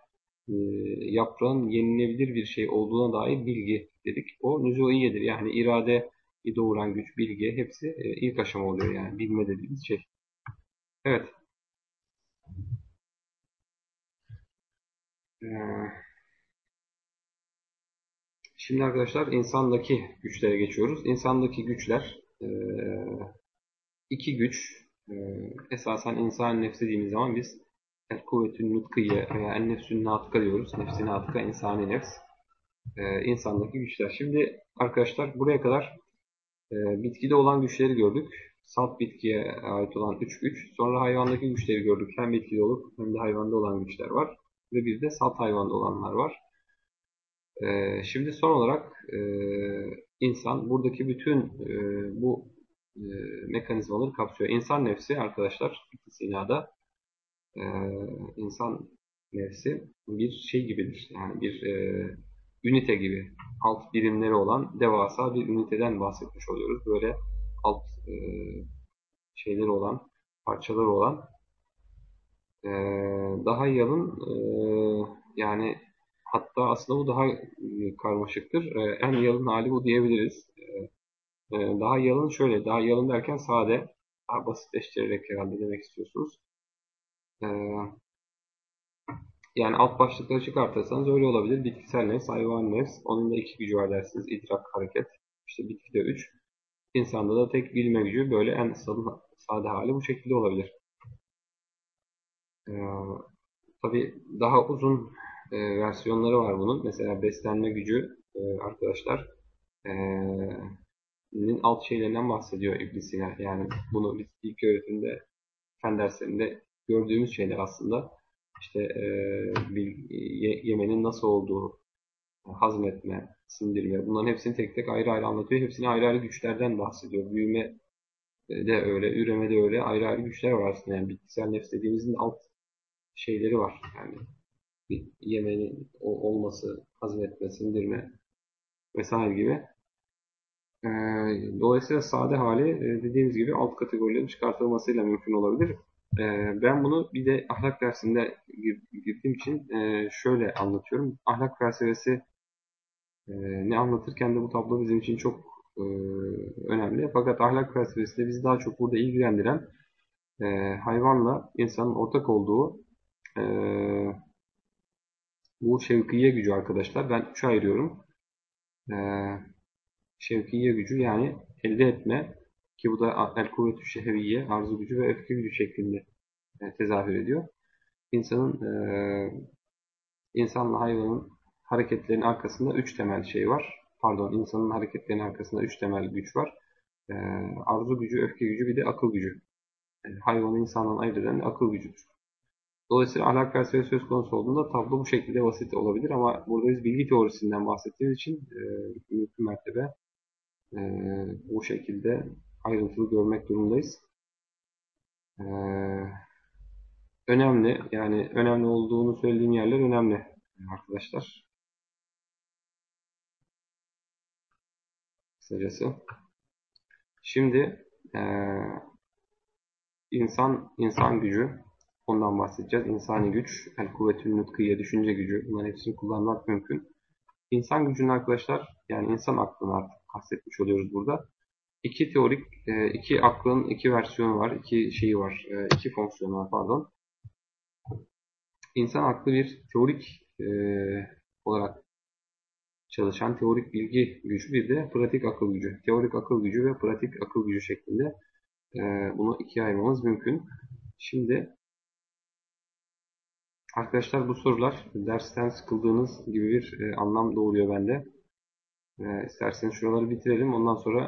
e, yaprağın yenilebilir bir şey olduğuna dair bilgi dedik. O nüzuiyedir. Yani irade doğuran güç, bilgi hepsi e, ilk aşama oluyor yani bilme dediğimiz şey. Evet. Ee, şimdi arkadaşlar insandaki güçlere geçiyoruz. İnsandaki güçler e, iki güç. E, esasen insan nefsi dediğimiz zaman biz el kuvvetün nutkiye veya en nefsün natıka diyoruz. Nefsi natıka, insani nefs. E, insandaki güçler. Şimdi arkadaşlar buraya kadar bitkide olan güçleri gördük. Salt bitkiye ait olan üç güç. Sonra hayvandaki güçleri gördük. Hem bitkide olup hem de hayvanda olan güçler var ve bir de salt hayvanda olanlar var. E, şimdi son olarak e, insan buradaki bütün e, bu e, mekanizmaları kapsıyor. İnsan nefsi arkadaşlar Sina'da insan nefsi bir şey gibidir. Yani bir ünite gibi alt birimleri olan devasa bir üniteden bahsetmiş oluyoruz. Böyle alt e, şeyleri olan, parçaları olan ee, daha yalın yani hatta aslında bu daha karmaşıktır. Ee, en yalın hali bu diyebiliriz. Ee, daha yalın şöyle, daha yalın derken sade, daha basitleştirerek herhalde demek istiyorsunuz. Yani alt başlıkları çıkartırsanız öyle olabilir. Bitkisel nefs, hayvan nefs. Onun da iki gücü var dersiniz. İdrak, hareket. İşte bitkide üç. İnsanda da tek bilme gücü böyle en sade hali bu şekilde olabilir. Ee, tabii daha uzun e, versiyonları var bunun. Mesela beslenme gücü e, arkadaşlar e, alt şeylerinden bahsediyor ibn Sina. Yani bunu biz ilk öğretimde fen derslerinde gördüğümüz şeyler aslında. İşte e, bir, ye, yemenin nasıl olduğu, hazmetme, sindirme bunların hepsini tek tek ayrı ayrı anlatıyor. Hepsini ayrı ayrı güçlerden bahsediyor. Büyüme de öyle, üreme de öyle ayrı ayrı güçler var aslında. Yani bitkisel nefs dediğimizin alt şeyleri var. Yani bir yemenin olması, hazmetme, sindirme vesaire gibi. Ee, dolayısıyla sade hali e, dediğimiz gibi alt kategorilerin çıkartılmasıyla mümkün olabilir. Ee, ben bunu bir de ahlak dersinde girdiğim için e, şöyle anlatıyorum. Ahlak felsefesi e, ne anlatırken de bu tablo bizim için çok önemli. Fakat ahlak felsefesinde bizi daha çok burada ilgilendiren hayvanla insanın ortak olduğu bu şevkiye gücü arkadaşlar. Ben üçe ayırıyorum. Şevkiye gücü yani elde etme ki bu da el kuvvetü şehviye, arzu gücü ve öfke gücü şeklinde tezahür ediyor. İnsanın e, insanla hayvanın hareketlerinin arkasında üç temel şey var. Pardon, insanın hareketlerinin arkasında üç temel güç var. E, arzu gücü, öfke gücü, bir de akıl gücü. E, hayvanı insandan ayırt eden akıl gücüdür. Dolayısıyla ahlak felsefesi söz konusu olduğunda tablo bu şekilde basit olabilir ama burada biz bilgi teorisinden bahsettiğimiz için e, mümkün mertebe e, bu şekilde ayrıntılı görmek durumundayız. E, önemli yani önemli olduğunu söylediğim yerler önemli arkadaşlar. Kısacası. Şimdi e, insan insan gücü ondan bahsedeceğiz. İnsani güç, el kuvvetül nutkıya, düşünce gücü bunların hepsini kullanmak mümkün. İnsan gücünün arkadaşlar yani insan aklını artık kastetmiş oluyoruz burada. İki teorik, e, iki aklın iki versiyonu var, iki şeyi var, e, iki fonksiyonu var pardon. İnsan aklı bir teorik e, olarak çalışan teorik bilgi gücü bir de pratik akıl gücü. Teorik akıl gücü ve pratik akıl gücü şeklinde bunu ikiye ayırmamız mümkün. Şimdi arkadaşlar bu sorular dersten sıkıldığınız gibi bir e, anlam doğuruyor bende. E, isterseniz şuraları bitirelim. Ondan sonra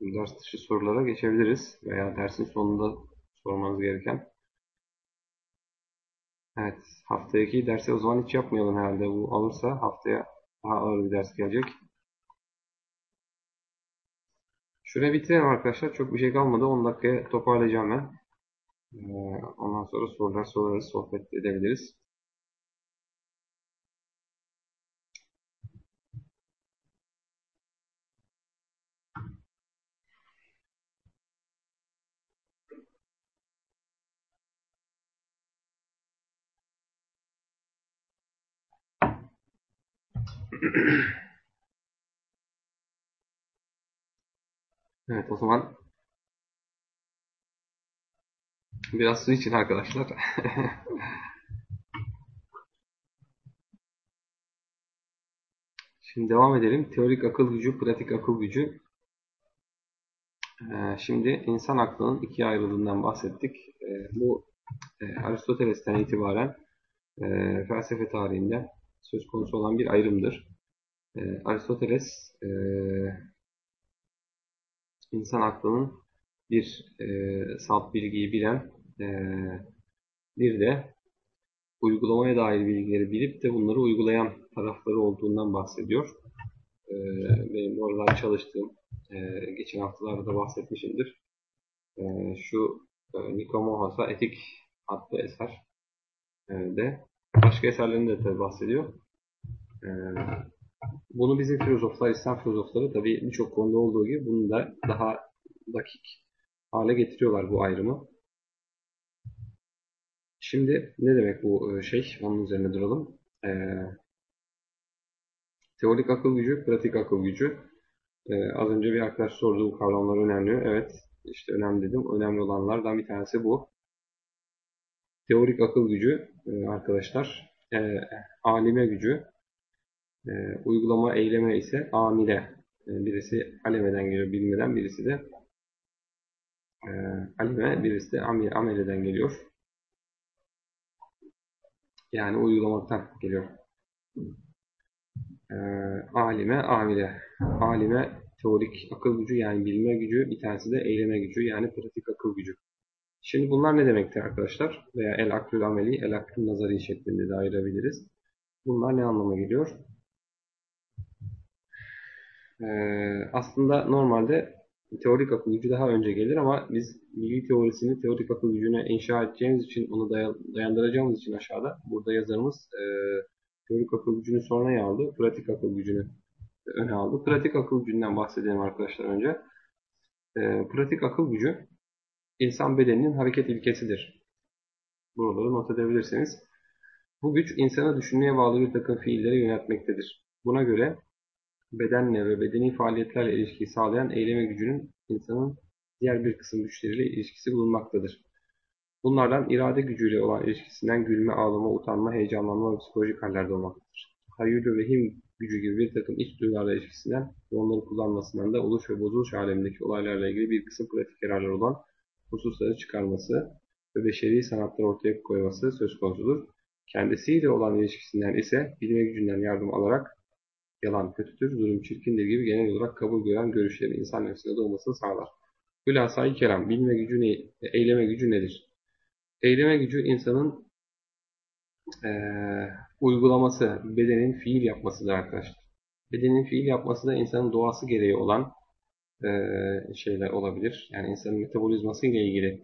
e, ders dışı sorulara geçebiliriz. Veya dersin sonunda sormanız gereken. Evet. Haftaki dersi o zaman hiç yapmayalım herhalde. Bu alırsa haftaya daha ağır bir ders gelecek. Şuraya bitirelim arkadaşlar. Çok bir şey kalmadı. 10 dakikaya toparlayacağım ben. Ee, ondan sonra sorular sorarız, sohbet edebiliriz. Evet o zaman biraz su için arkadaşlar. Şimdi devam edelim. Teorik akıl gücü, pratik akıl gücü. Ee, şimdi insan aklının ikiye ayrıldığından bahsettik. Ee, bu e, Aristoteles'ten itibaren e, felsefe tarihinde söz konusu olan bir ayrımdır. E, Aristoteles e, insan aklının bir e, salt bilgiyi bilen e, bir de uygulamaya dair bilgileri bilip de bunları uygulayan tarafları olduğundan bahsediyor. E, benim oralar çalıştığım e, geçen haftalarda da bahsetmişimdir. E, şu e, Nikomohos'a Etik adlı eser e, de başka eserlerinde de tabi bahsediyor. E, bunu bizim filozoflar, İslam filozofları tabii birçok konuda olduğu gibi bunu da daha dakik hale getiriyorlar bu ayrımı. Şimdi ne demek bu e, şey? Onun üzerine duralım. Ee, teorik akıl gücü, pratik akıl gücü. Ee, az önce bir arkadaş sordu bu kavramlar önemli. Evet, işte önemli dedim. Önemli olanlardan bir tanesi bu. Teorik akıl gücü e, arkadaşlar, e, alime gücü, e, uygulama eyleme ise amile. E, birisi alemeden geliyor bilmeden, birisi de e, alime, birisi de amile, ameleden geliyor. Yani uygulamaktan geliyor. E, alime, amile. Alime teorik akıl gücü yani bilme gücü, bir tanesi de eyleme gücü yani pratik akıl gücü. Şimdi bunlar ne demektir arkadaşlar? Veya el aklül ameli, el aklül nazari şeklinde de ayırabiliriz. Bunlar ne anlama geliyor? Ee, aslında normalde teorik akıl gücü daha önce gelir ama biz bilgi teorisini teorik akıl gücüne inşa edeceğimiz için, onu dayandıracağımız için aşağıda burada yazarımız e, teorik akıl gücünü sonraya aldı, pratik akıl gücünü öne aldı. Pratik akıl gücünden bahsedelim arkadaşlar önce. E, pratik akıl gücü insan bedeninin hareket ilkesidir. Buraları not edebilirsiniz. Bu güç insana düşünmeye bağlı bir takım fiillere yöneltmektedir. Buna göre bedenle ve bedeni faaliyetlerle ilişkiyi sağlayan eyleme gücünün insanın diğer bir kısım güçleriyle ilişkisi bulunmaktadır. Bunlardan irade gücüyle olan ilişkisinden gülme, ağlama, utanma, heyecanlanma ve psikolojik hallerde olmaktadır. Tahayyül ve vehim gücü gibi bir takım iç duyularla ilişkisinden ve onları kullanmasından da oluş ve bozuluş alemindeki olaylarla ilgili bir kısım pratik yararlar olan hususları çıkarması ve beşeri sanatlar ortaya koyması söz konusudur. Kendisiyle olan ilişkisinden ise bilme gücünden yardım alarak yalan kötüdür, zulüm çirkindir gibi genel olarak kabul gören görüşlerin insan nefsine doğmasını sağlar. Hülasa-i kelam, bilme gücü ne, eyleme gücü nedir? Eyleme gücü insanın e, uygulaması, bedenin fiil yapmasıdır arkadaşlar. Bedenin fiil yapması da insanın doğası gereği olan e, şeyler olabilir. Yani insanın metabolizması ile ilgili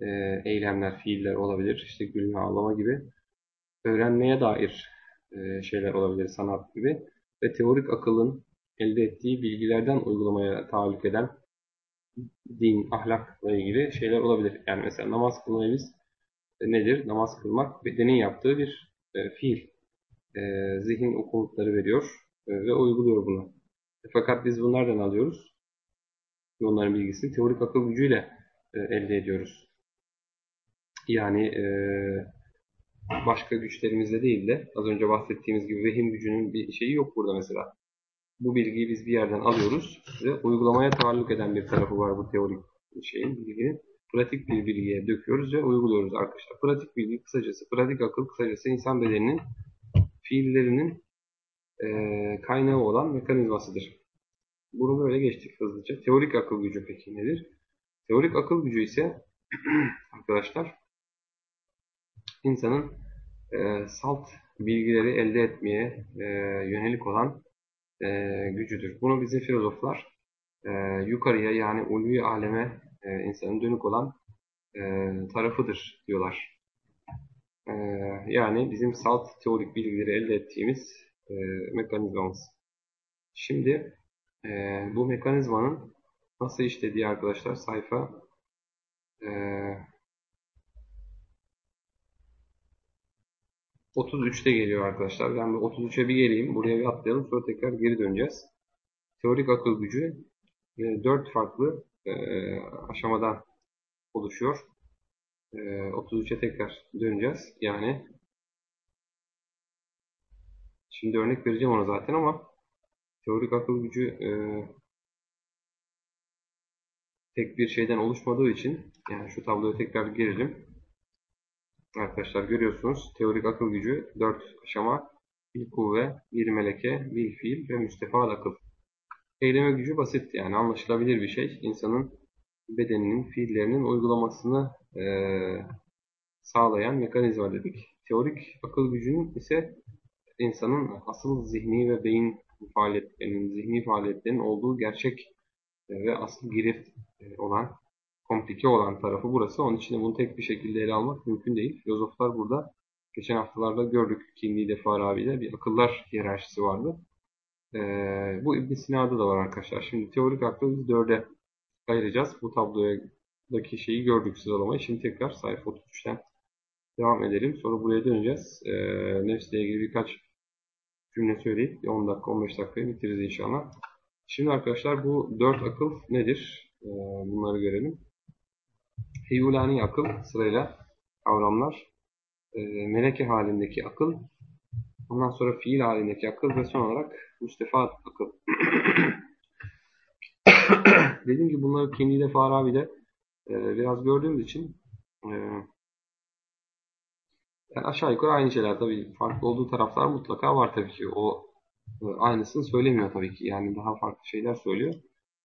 e, eylemler, fiiller olabilir. İşte gülme, ağlama gibi. Öğrenmeye dair e, şeyler olabilir, sanat gibi. Ve teorik akılın elde ettiği bilgilerden uygulamaya tahallük eden din, ahlakla ilgili şeyler olabilir. Yani mesela namaz kılmayı biz e, nedir? Namaz kılmak bedenin yaptığı bir e, fiil. E, zihin o komutları veriyor e, ve uyguluyor bunu. E, fakat biz bunlardan alıyoruz. Onların bilgisini teorik akıl gücüyle e, elde ediyoruz. Yani e, başka güçlerimizle değil de az önce bahsettiğimiz gibi vehim gücünün bir şeyi yok burada mesela. Bu bilgiyi biz bir yerden alıyoruz ve uygulamaya taalluk eden bir tarafı var bu teorik şeyin, bilginin. Pratik bir bilgiye döküyoruz ve uyguluyoruz arkadaşlar. Pratik bilgi kısacası, pratik akıl kısacası insan bedeninin fiillerinin e, kaynağı olan mekanizmasıdır. Bunu böyle geçtik hızlıca. Teorik akıl gücü peki nedir? Teorik akıl gücü ise [clears throat] arkadaşlar insanın e, salt bilgileri elde etmeye e, yönelik olan e, gücüdür. Bunu bize filozoflar e, yukarıya yani ulvi aleme e, insanın dönük olan e, tarafıdır diyorlar. E, yani bizim salt teorik bilgileri elde ettiğimiz e, mekanizmamız. Şimdi e, bu mekanizmanın nasıl işlediği arkadaşlar sayfa e, 33'te geliyor arkadaşlar. Ben 33'e bir geleyim. Buraya bir atlayalım. Sonra tekrar geri döneceğiz. Teorik akıl gücü 4 e, farklı e, aşamadan oluşuyor. 33'e tekrar döneceğiz. Yani şimdi örnek vereceğim ona zaten ama teorik akıl gücü e, tek bir şeyden oluşmadığı için yani şu tabloya tekrar girelim. Arkadaşlar görüyorsunuz teorik akıl gücü 4 aşama bir kuvve, bir meleke, bir fiil ve müstefad akıl. Eyleme gücü basit yani anlaşılabilir bir şey. İnsanın bedeninin, fiillerinin uygulamasını e, sağlayan mekanizma dedik. Teorik akıl gücünün ise insanın asıl zihni ve beyin faaliyetlerinin, zihni faaliyetlerinin olduğu gerçek ve asıl girift olan komplike olan tarafı burası. Onun için bunu tek bir şekilde ele almak mümkün değil. Filozoflar burada geçen haftalarda gördük Kindi de Farabi'de bir akıllar hiyerarşisi vardı. Ee, bu İbn Sina'da da var arkadaşlar. Şimdi teorik aklı biz dörde ayıracağız. Bu tablodaki şeyi gördük sıralamayı. Şimdi tekrar sayfa 33'ten devam edelim. Sonra buraya döneceğiz. Ee, nefsle ilgili birkaç cümle söyleyip 10 dakika 15 dakikaya bitiririz inşallah. Şimdi arkadaşlar bu dört akıl nedir? Ee, bunları görelim. Heyulani akıl sırayla kavramlar. E, meleke halindeki akıl. Ondan sonra fiil halindeki akıl ve son olarak müstefat akıl. [coughs] Dediğim gibi bunları Kindi'de, Farabi'de e, biraz gördüğümüz için e, yani aşağı yukarı aynı şeyler tabii. Farklı olduğu taraflar mutlaka var tabii ki. O e, aynısını söylemiyor tabii ki. Yani daha farklı şeyler söylüyor.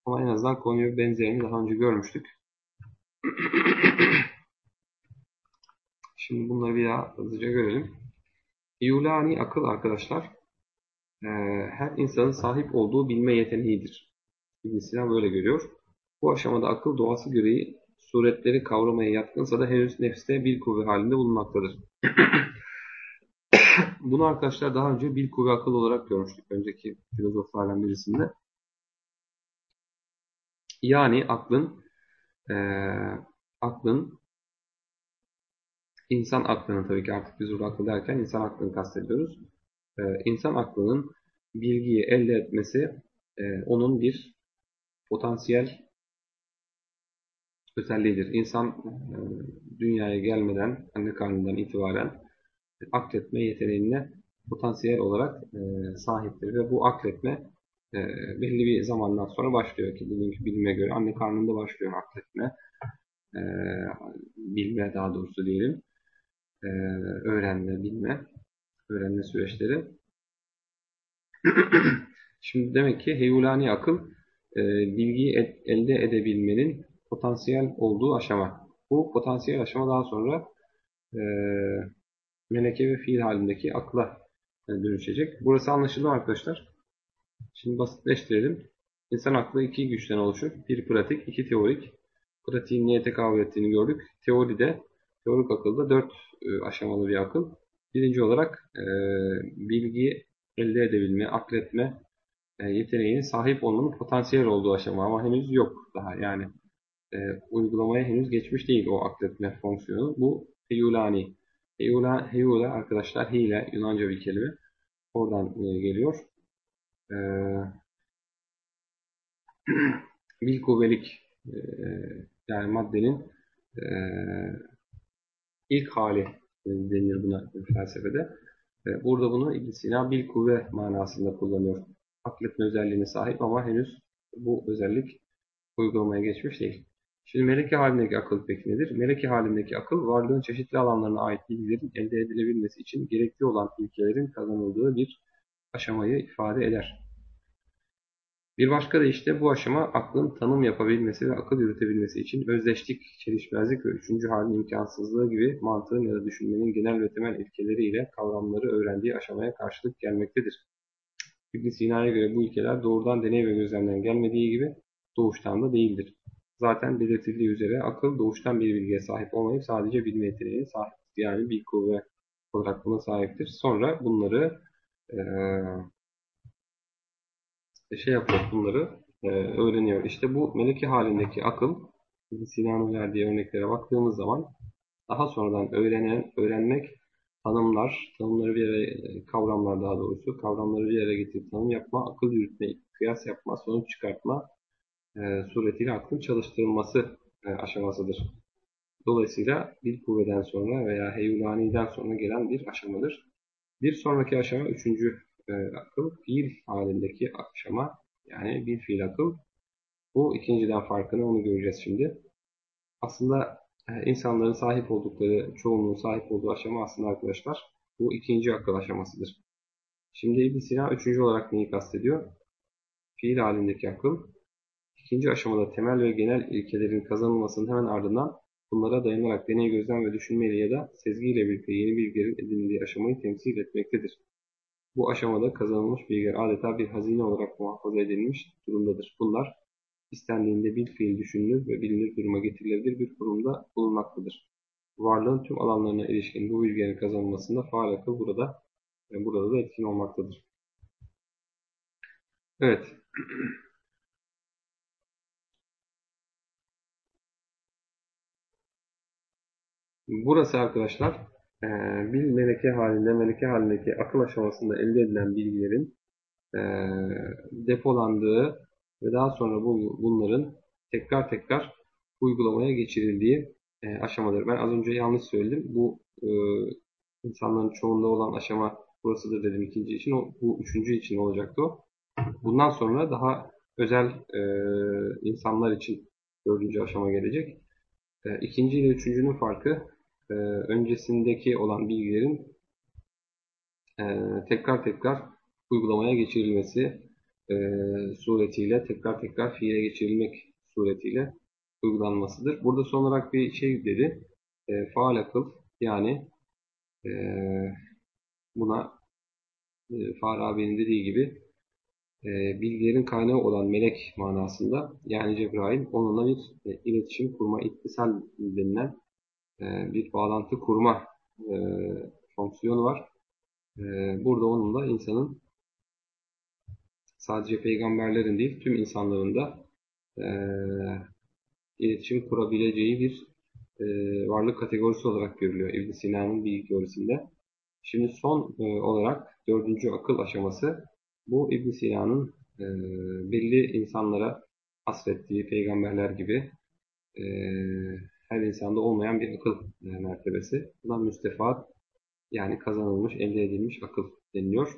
Ama en azından konuyu benzerini daha önce görmüştük. Şimdi bunları bir daha hızlıca görelim. Yulani akıl arkadaşlar e, her insanın sahip olduğu bilme yeteneğidir. ibn Sina böyle görüyor. Bu aşamada akıl doğası gereği suretleri kavramaya yatkınsa da henüz nefste bir kuvve halinde bulunmaktadır. [coughs] Bunu arkadaşlar daha önce bir kuvve akıl olarak görmüştük önceki filozoflardan birisinde. Yani aklın e, aklın insan aklının tabii ki artık biz burada akıl derken insan aklını kastediyoruz. E, insan aklının bilgiyi elde etmesi e, onun bir potansiyel özelliğidir. İnsan e, dünyaya gelmeden anne karnından itibaren akletme yeteneğine potansiyel olarak e, sahiptir ve bu akletme e, belli bir zamandan sonra başlıyor ki gibi bilime göre. Anne karnında başlıyor akletme e, bilme daha doğrusu diyelim. E, öğrenme bilme öğrenme süreçleri. [clears throat] Şimdi demek ki heyulani akıl e, bilgiyi et, elde edebilmenin potansiyel olduğu aşama. Bu potansiyel aşama daha sonra e, meleke ve fiil halindeki akla dönüşecek. Burası anlaşıldı arkadaşlar. Şimdi basitleştirelim. İnsan aklı iki güçten oluşur. Bir pratik, iki teorik. Pratiğin neye tekabül ettiğini gördük. Teoride, teorik akılda dört e, aşamalı bir akıl. Birinci olarak e, bilgi elde edebilme, akletme e, yeteneğine sahip olmanın potansiyel olduğu aşama ama henüz yok daha. Yani e, uygulamaya henüz geçmiş değil o akletme fonksiyonu. Bu teyulani Heyula, heyula arkadaşlar hile Yunanca bir kelime. Oradan e, geliyor. [clears throat] E, bil kuvvelik e, yani maddenin e, ilk hali denir buna felsefede. E, burada bunu ibn Sina bil kuvve manasında kullanıyor. Akletme özelliğine sahip ama henüz bu özellik uygulamaya geçmiş değil. Şimdi meleke halindeki akıl peki nedir? Meleke halindeki akıl varlığın çeşitli alanlarına ait bilgilerin elde edilebilmesi için gerekli olan ilkelerin kazanıldığı bir aşamayı ifade eder. Bir başka deyişle bu aşama aklın tanım yapabilmesi ve akıl yürütebilmesi için özdeşlik, çelişmezlik ve üçüncü halin imkansızlığı gibi mantığın ya da düşünmenin genel ve temel ilkeleriyle kavramları öğrendiği aşamaya karşılık gelmektedir. ibn Sina'ya göre bu ilkeler doğrudan deney ve gözlemden gelmediği gibi doğuştan da değildir. Zaten belirtildiği üzere akıl doğuştan bir bilgiye sahip olmayıp sadece bilme yeteneğine sahiptir. Yani bir kuvve olarak buna sahiptir. Sonra bunları e, şey yapıyor, bunları e, öğreniyor. İşte bu meleki halindeki akıl, Sinan'ın verdiği örneklere baktığımız zaman daha sonradan öğrenen, öğrenmek, tanımlar, tanımları bir yere, kavramlar daha doğrusu, kavramları bir yere getirip tanım yapma, akıl yürütme, kıyas yapma, sonuç çıkartma, e, suretiyle aklın çalıştırılması e, aşamasıdır. Dolayısıyla bir kuvveden sonra veya heyulaniden sonra gelen bir aşamadır. Bir sonraki aşama üçüncü e, akıl, fiil halindeki aşama yani bir fiil akıl. Bu ikinciden farkını onu göreceğiz şimdi. Aslında e, insanların sahip oldukları, çoğunluğun sahip olduğu aşama aslında arkadaşlar bu ikinci akıl aşamasıdır. Şimdi İbn Sina üçüncü olarak neyi kastediyor? Fiil halindeki akıl, İkinci aşamada temel ve genel ilkelerin kazanılmasının hemen ardından bunlara dayanarak deney gözlem ve düşünmeyle ya da sezgiyle birlikte yeni bilgilerin edinildiği aşamayı temsil etmektedir. Bu aşamada kazanılmış bilgiler adeta bir hazine olarak muhafaza edilmiş durumdadır. Bunlar istendiğinde bir fiil düşünülür ve bilinir duruma getirilebilir bir durumda bulunmaktadır. Varlığın tüm alanlarına ilişkin bu bilgilerin kazanılmasında faal akıl burada ve burada da etkin olmaktadır. Evet. [clears throat] Burası arkadaşlar e, bir meleke halinde, meleke halindeki akıl aşamasında elde edilen bilgilerin e, depolandığı ve daha sonra bu, bunların tekrar tekrar uygulamaya geçirildiği e, aşamadır. Ben az önce yanlış söyledim. Bu e, insanların çoğunda olan aşama burasıdır dedim ikinci için. Bu üçüncü için olacaktı o. Bundan sonra daha özel e, insanlar için dördüncü aşama gelecek. E, ikinci ile üçüncünün farkı e, öncesindeki olan bilgilerin e, tekrar tekrar uygulamaya geçirilmesi e, suretiyle tekrar tekrar fiile geçirilmek suretiyle uygulanmasıdır. Burada son olarak bir şey dedi. E, faal akıl Yani e, buna e, Farabi'nin dediği gibi e, bilgilerin kaynağı olan melek manasında yani Cebrail onunla bir e, iletişim kurma, ittisal denilen bir bağlantı kurma e, fonksiyonu var. E, burada onunla insanın sadece peygamberlerin değil tüm insanların da e, iletişim kurabileceği bir e, varlık kategorisi olarak görülüyor ibn Sina'nın bilgi teorisinde. Şimdi son e, olarak dördüncü akıl aşaması bu ibn Sina'nın e, belli insanlara hasrettiği peygamberler gibi e, her insanda olmayan bir akıl e, mertebesi. Buna müstefat yani kazanılmış, elde edilmiş akıl deniliyor.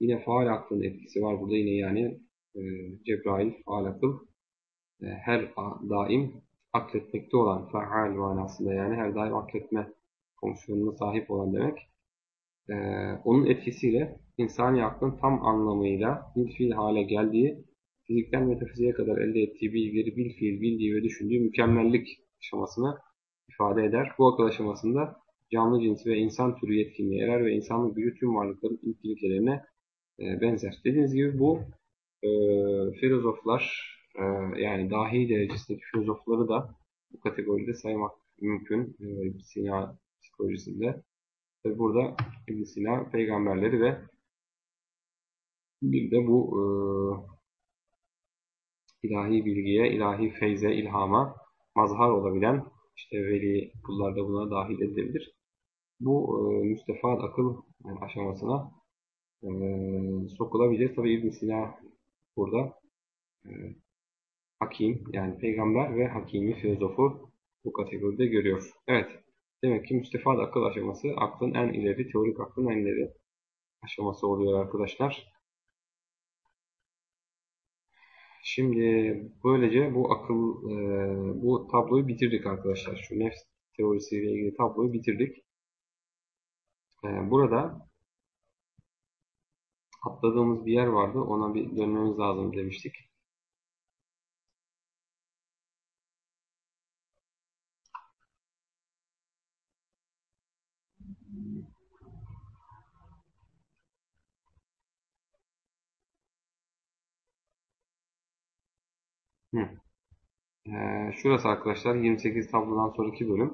Yine faal aklın etkisi var burada yine yani e, Cebrail faal akıl e, her daim akletmekte olan faal manasında yani her daim akletme fonksiyonuna sahip olan demek. E, onun etkisiyle insani aklın tam anlamıyla bir fiil hale geldiği, fizikten metafiziğe kadar elde ettiği bilgileri bil fiil bildiği ve düşündüğü mükemmellik aşamasını ifade eder. Bu akıl aşamasında canlı cinsi ve insan türü yetkinliğe erer ve insanlık gücü tüm varlıkların ilk ilkelerine e, benzer. Dediğiniz gibi bu e, filozoflar e, yani dahi derecesindeki filozofları da bu kategoride saymak mümkün e, Sina psikolojisinde. Tabi burada ibn Sina peygamberleri ve bir de bu e, ilahi bilgiye, ilahi feyze, ilhama mazhar olabilen işte veli kullarda buna dahil edilebilir. Bu e, müstefad akıl aşamasına e, sokulabilir. Tabi ibn Sina burada e, hakim yani peygamber ve hakimi filozofu bu kategoride görüyor. Evet. Demek ki müstefad akıl aşaması aklın en ileri, teorik aklın en ileri aşaması oluyor arkadaşlar. Şimdi böylece bu akıl, e, bu tabloyu bitirdik arkadaşlar. Şu nefs teorisiyle ilgili tabloyu bitirdik. E, burada atladığımız bir yer vardı. Ona bir dönmemiz lazım demiştik. Hı. Ee, şurası arkadaşlar 28 tablodan sonraki bölüm.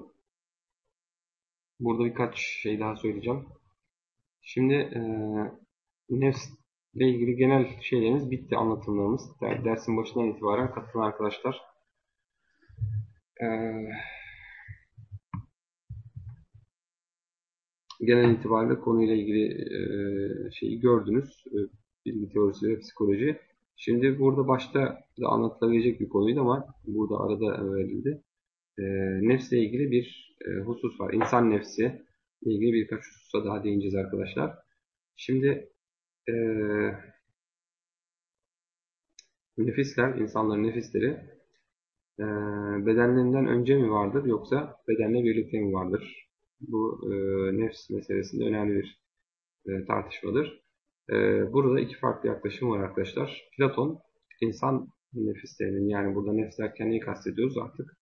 Burada birkaç şey daha söyleyeceğim. Şimdi e, nefsle ilgili genel şeylerimiz bitti anlatımlarımız. Dersin başından itibaren katılan arkadaşlar. E, genel itibariyle konuyla ilgili e, şeyi gördünüz. E, bilgi teorisi ve psikoloji. Şimdi burada başta da anlatılabilecek bir konuydu ama burada arada verildi. E, nefsle ilgili bir e, husus var. İnsan nefsi ilgili birkaç hususa daha değineceğiz arkadaşlar. Şimdi e, nefisler, insanların nefisleri e, bedenlerinden önce mi vardır yoksa bedenle birlikte mi vardır? Bu e, nefs meselesinde önemli bir e, tartışmadır. Ee, burada iki farklı yaklaşım var arkadaşlar. Platon insan nefislerinin yani burada nefs derken neyi kastediyoruz artık?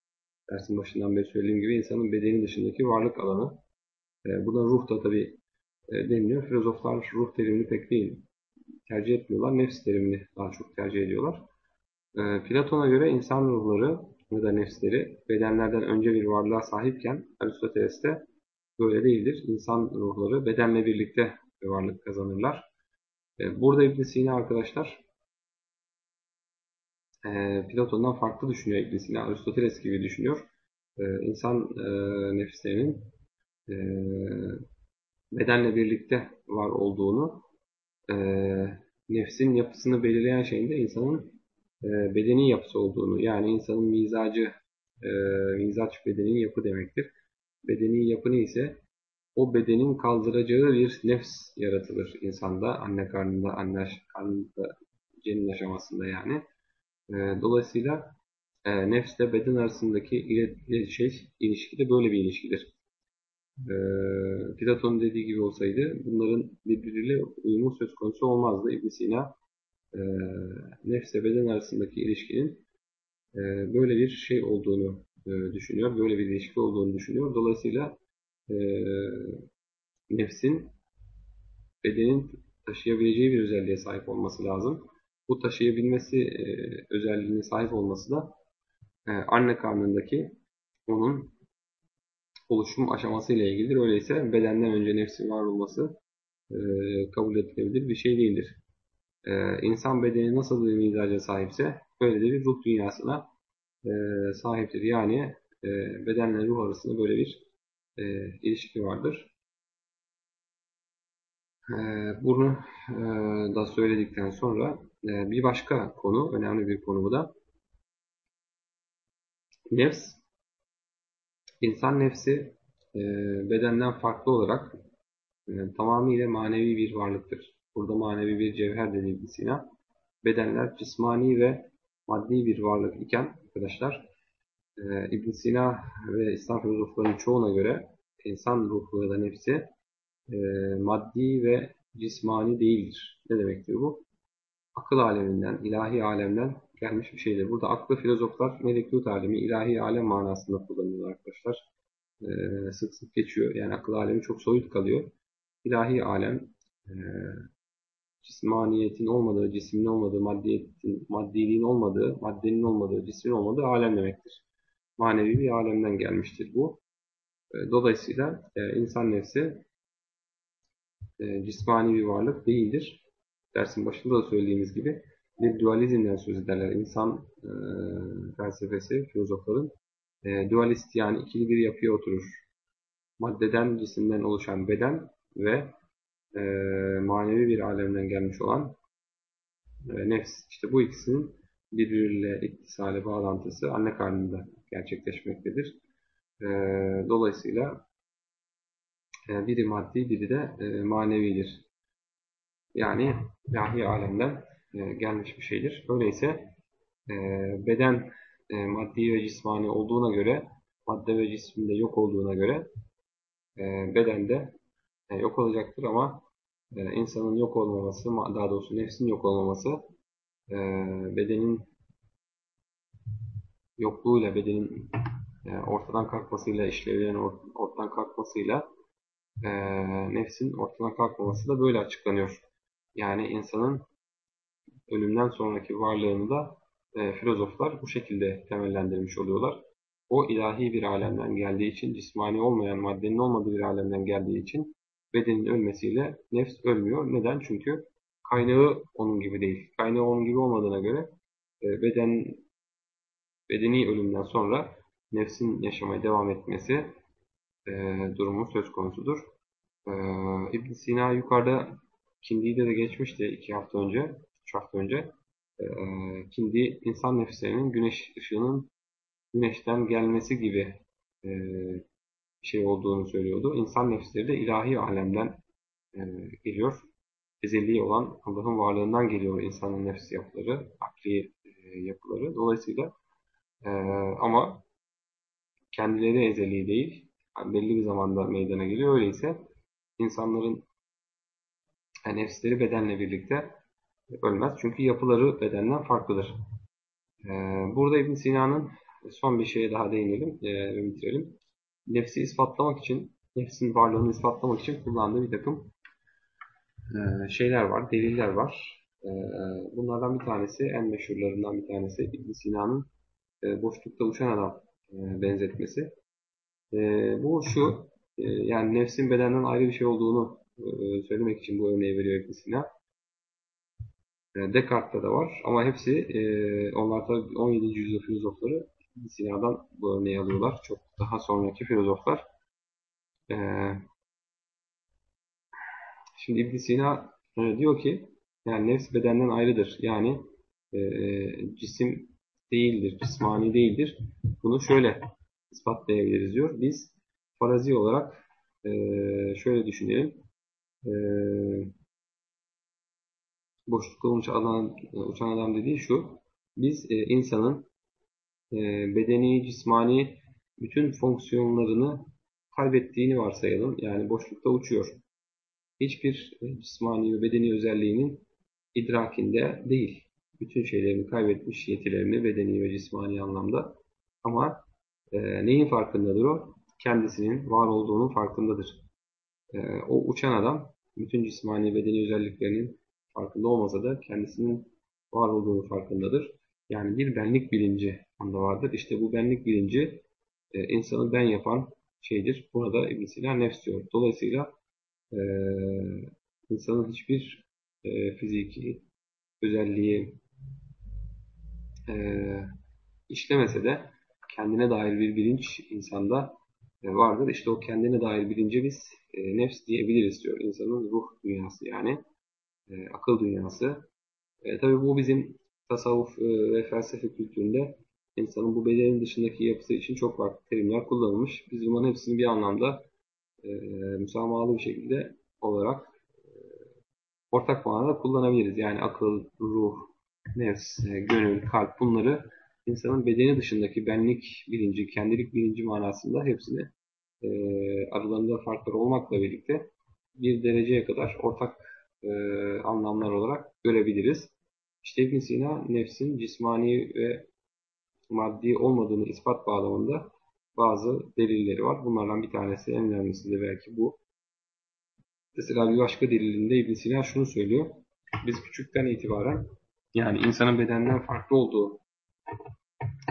Dersin başından beri söylediğim gibi insanın bedeni dışındaki varlık alanı. Ee, buna ruh da tabi e, deniliyor. Filozoflar ruh terimini pek değil tercih etmiyorlar. Nefs terimini daha çok tercih ediyorlar. Ee, Platon'a göre insan ruhları ya da nefsleri bedenlerden önce bir varlığa sahipken Aristoteles'te böyle değildir. İnsan ruhları bedenle birlikte bir varlık kazanırlar. E, burada ibn Sina arkadaşlar e, Platon'dan farklı düşünüyor ibn Sina. Aristoteles gibi düşünüyor. E, insan nefislerinin bedenle birlikte var olduğunu nefsin yapısını belirleyen şeyin de insanın bedeni yapısı olduğunu yani insanın mizacı mizaç bedenin yapı demektir. Bedenin yapı ise o bedenin kaldıracağı bir nefs yaratılır insanda. Anne karnında, anne karnında cenin aşamasında yani. E, dolayısıyla e, nefsle beden arasındaki şey, ilişki de böyle bir ilişkidir. E, Platon dediği gibi olsaydı bunların birbiriyle uyumu söz konusu olmazdı. ibn Sina e, nefsle beden arasındaki ilişkinin e, böyle bir şey olduğunu e, düşünüyor. Böyle bir ilişki olduğunu düşünüyor. Dolayısıyla e, nefsin bedenin taşıyabileceği bir özelliğe sahip olması lazım. Bu taşıyabilmesi e, özelliğine sahip olması da e, anne karnındaki onun oluşum aşaması ile ilgilidir. Öyleyse bedenden önce nefsin var olması e, kabul edilebilir bir şey değildir. E, insan bedeni nasıl bir mizaca sahipse böyle de bir ruh dünyasına e, sahiptir. Yani e, bedenle ruh arasında böyle bir e, ilişki vardır. E, bunu e, da söyledikten sonra e, bir başka konu, önemli bir konu bu da. Nefs, insan nefsi e, bedenden farklı olarak e, tamamıyla manevi bir varlıktır. Burada manevi bir cevher dediği Sina. Bedenler cismani ve maddi bir varlık iken arkadaşlar e, ibn Sina ve İslam filozoflarının çoğuna göre insan ruhu ya da nefsi e, maddi ve cismani değildir. Ne demektir bu? Akıl aleminden, ilahi alemden gelmiş bir şeydir. Burada aklı filozoflar melekut alemi, ilahi alem manasında kullanıyorlar arkadaşlar. E, sık sık geçiyor. Yani akıl alemi çok soyut kalıyor. İlahi alem e, cismaniyetin olmadığı, cismin olmadığı, maddiyetin, maddiliğin olmadığı, maddenin olmadığı, cismin olmadığı alem demektir. Manevi bir alemden gelmiştir bu. E, dolayısıyla e, insan nefsi e, cismani bir varlık değildir. Dersin başında da söylediğimiz gibi bir dualizmden söz ederler. İnsan felsefesi, filozofların e, dualist yani ikili bir yapıya oturur. Maddeden, cisimden oluşan beden ve manevi bir alemden gelmiş olan e, nefs. İşte bu ikisinin birbiriyle iktisale bağlantısı anne karnında gerçekleşmektedir. E, dolayısıyla e, biri maddi, biri de e, manevidir. Yani ilahi alemden e, gelmiş bir şeydir. Öyleyse e, beden e, maddi ve cismani olduğuna göre, madde ve cisminde yok olduğuna göre e, bedende e, yok olacaktır ama e, insanın yok olmaması, daha doğrusu nefsin yok olmaması e, bedenin yokluğuyla, bedenin e, ortadan kalkmasıyla, işlevlerin ortadan kalkmasıyla e, nefsin ortadan kalkmaması da böyle açıklanıyor. Yani insanın ölümden sonraki varlığını da e, filozoflar bu şekilde temellendirmiş oluyorlar. O ilahi bir alemden geldiği için, cismani olmayan, maddenin olmadığı bir alemden geldiği için bedenin ölmesiyle nefs ölmüyor. Neden? Çünkü kaynağı onun gibi değil. Kaynağı onun gibi olmadığına göre e, beden bedeni ölümden sonra nefsin yaşamaya devam etmesi e, durumu söz konusudur. E, ibn Sina yukarıda Kindi'de de geçmişti iki hafta önce, üç hafta önce. E, Kindi insan nefislerinin güneş ışığının güneşten gelmesi gibi e, şey olduğunu söylüyordu. İnsan nefisleri de ilahi alemden e, geliyor. Ezeli olan Allah'ın varlığından geliyor insanın nefsi yapıları, akli e, yapıları. Dolayısıyla e, ama kendileri ezeli değil, yani belli bir zamanda meydana geliyor. Öyleyse insanların yani nefsleri bedenle birlikte ölmez. Çünkü yapıları bedenden farklıdır. E, burada İbn Sina'nın son bir şeye daha değinelim e, ve bitirelim nefsi ispatlamak için, nefsin varlığını ispatlamak için kullandığı bir takım e, şeyler var, deliller var. Bunlardan bir tanesi, en meşhurlarından bir tanesi ibn Sina'nın e, boşlukta uçan adam benzetmesi. Bu şu, yani nefsin bedenden ayrı bir şey olduğunu söylemek için bu örneği veriyor ibn Sina. Descartes'ta da var ama hepsi onlar tabi 17. yüzyıl filozofları Sina'dan bu örneği alıyorlar. Çok daha sonraki filozoflar. Ee, şimdi ibn Sina e, diyor ki yani nefs bedenden ayrıdır. Yani e, cisim değildir, cismani değildir. Bunu şöyle ispatlayabiliriz diyor. Biz farazi olarak e, şöyle düşünelim. E, boşlukta uçan uçan adam dediği şu. Biz e, insanın e, bedeni, cismani bütün fonksiyonlarını kaybettiğini varsayalım. Yani boşlukta uçuyor. Hiçbir cismani ve bedeni özelliğinin idrakinde değil. Bütün şeylerini kaybetmiş yetilerini bedeni ve cismani anlamda. Ama e, neyin farkındadır o? kendisinin var olduğunun farkındadır. E, o uçan adam bütün cismani bedeni özelliklerinin farkında olmasa da kendisinin var olduğunu farkındadır. Yani bir benlik bilinci onda vardır. İşte bu benlik bilinci e, insanı ben yapan şeydir. Buna da ibn Sina nefs diyor. Dolayısıyla e, insanın hiçbir e, fiziki özelliği e, işlemese de kendine dair bir bilinç insanda e, vardır. İşte o kendine dair bilince biz e, nefs diyebiliriz diyor. İnsanın ruh dünyası yani e, akıl dünyası. E, tabii bu bizim tasavvuf e, ve felsefe kültüründe insanın bu bedenin dışındaki yapısı için çok farklı terimler kullanılmış. Biz bunların hepsini bir anlamda e, müsamahalı bir şekilde olarak e, ortak manada kullanabiliriz. Yani akıl, ruh, nefs, e, gönül, kalp bunları insanın bedeni dışındaki benlik bilinci, kendilik bilinci manasında hepsini e, aralarında farklar olmakla birlikte bir dereceye kadar ortak e, anlamlar olarak görebiliriz. İşte ibn Sina nefsin cismani ve maddi olmadığını ispat bağlamında bazı delilleri var. Bunlardan bir tanesi en önemlisi de belki bu. Mesela bir başka delilinde ibn Sina şunu söylüyor. Biz küçükten itibaren yani insanın bedenden farklı olduğu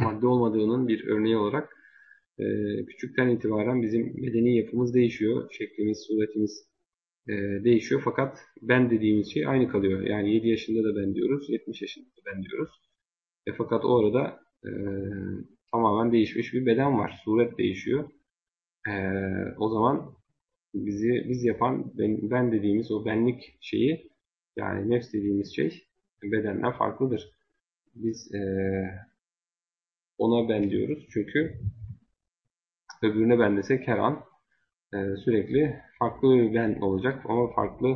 madde olmadığının bir örneği olarak e, küçükten itibaren bizim bedeni yapımız değişiyor. Şeklimiz, suretimiz e, değişiyor. Fakat ben dediğimiz şey aynı kalıyor. Yani 7 yaşında da ben diyoruz, 70 yaşında da ben diyoruz. E, fakat o arada e, tamamen değişmiş bir beden var. Suret değişiyor. E, o zaman bizi biz yapan ben, ben dediğimiz o benlik şeyi yani nefs dediğimiz şey bedenden farklıdır. Biz e, ona ben diyoruz çünkü öbürüne ben desek her an e, sürekli farklı bir ben olacak ama farklı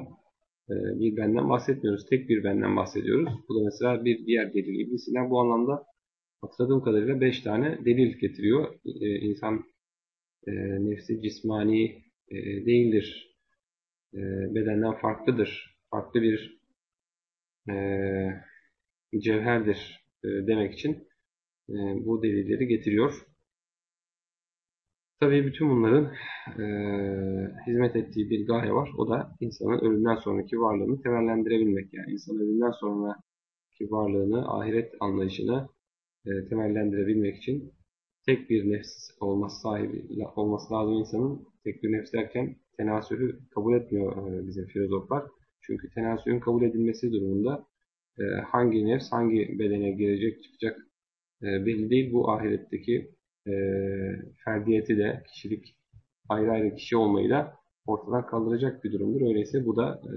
e, bir benden bahsetmiyoruz. Tek bir benden bahsediyoruz. Bu da mesela bir diğer delil. İbn Sina bu anlamda hatırladığım kadarıyla 5 tane delil getiriyor. E, insan e, nefsi cismani e, değildir. E, bedenden farklıdır. Farklı bir e, cevherdir e, demek için e, bu delilleri getiriyor. Tabii bütün bunların e, hizmet ettiği bir gaye var. O da insanın ölümden sonraki varlığını temellendirebilmek. Yani insanın ölümden sonraki varlığını, ahiret anlayışını temellendirebilmek için tek bir nefs olması sahibi olması lazım insanın. Tek bir nefs derken tenasülü kabul etmiyor bizim filozoflar. Çünkü tenasülün kabul edilmesi durumunda e, hangi nefs hangi bedene girecek çıkacak e, belli değil. Bu ahiretteki e, ferdiyeti de kişilik ayrı ayrı kişi olmayı da ortadan kaldıracak bir durumdur. Öyleyse bu da e,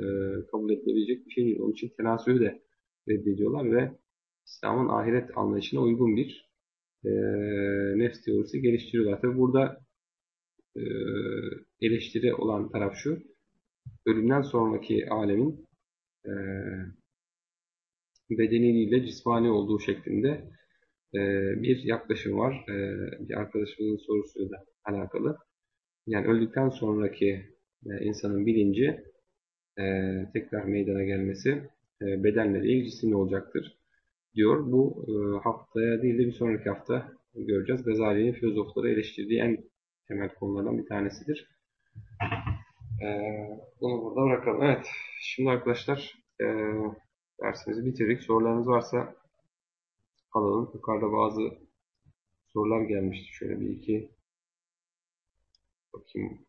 kabul edilebilecek bir şey değil. Onun için tenasülü de reddediyorlar ve İslam'ın ahiret anlayışına uygun bir e, nefs teorisi geliştiriyorlar. Tabi burada e, eleştiri olan taraf şu, ölümden sonraki alemin e, bedeniyle cismani olduğu şeklinde e, bir yaklaşım var. E, bir arkadaşımızın sorusuyla alakalı. Yani öldükten sonraki e, insanın bilinci e, tekrar meydana gelmesi e, bedenle değil cisimle olacaktır diyor. Bu e, haftaya değil de bir sonraki hafta göreceğiz. Gazali'nin filozofları eleştirdiği en temel konulardan bir tanesidir. E, bunu burada bırakalım. Evet, şimdi arkadaşlar e, dersimizi bitirdik. Sorularınız varsa alalım. Yukarıda bazı sorular gelmişti. Şöyle bir iki bakayım.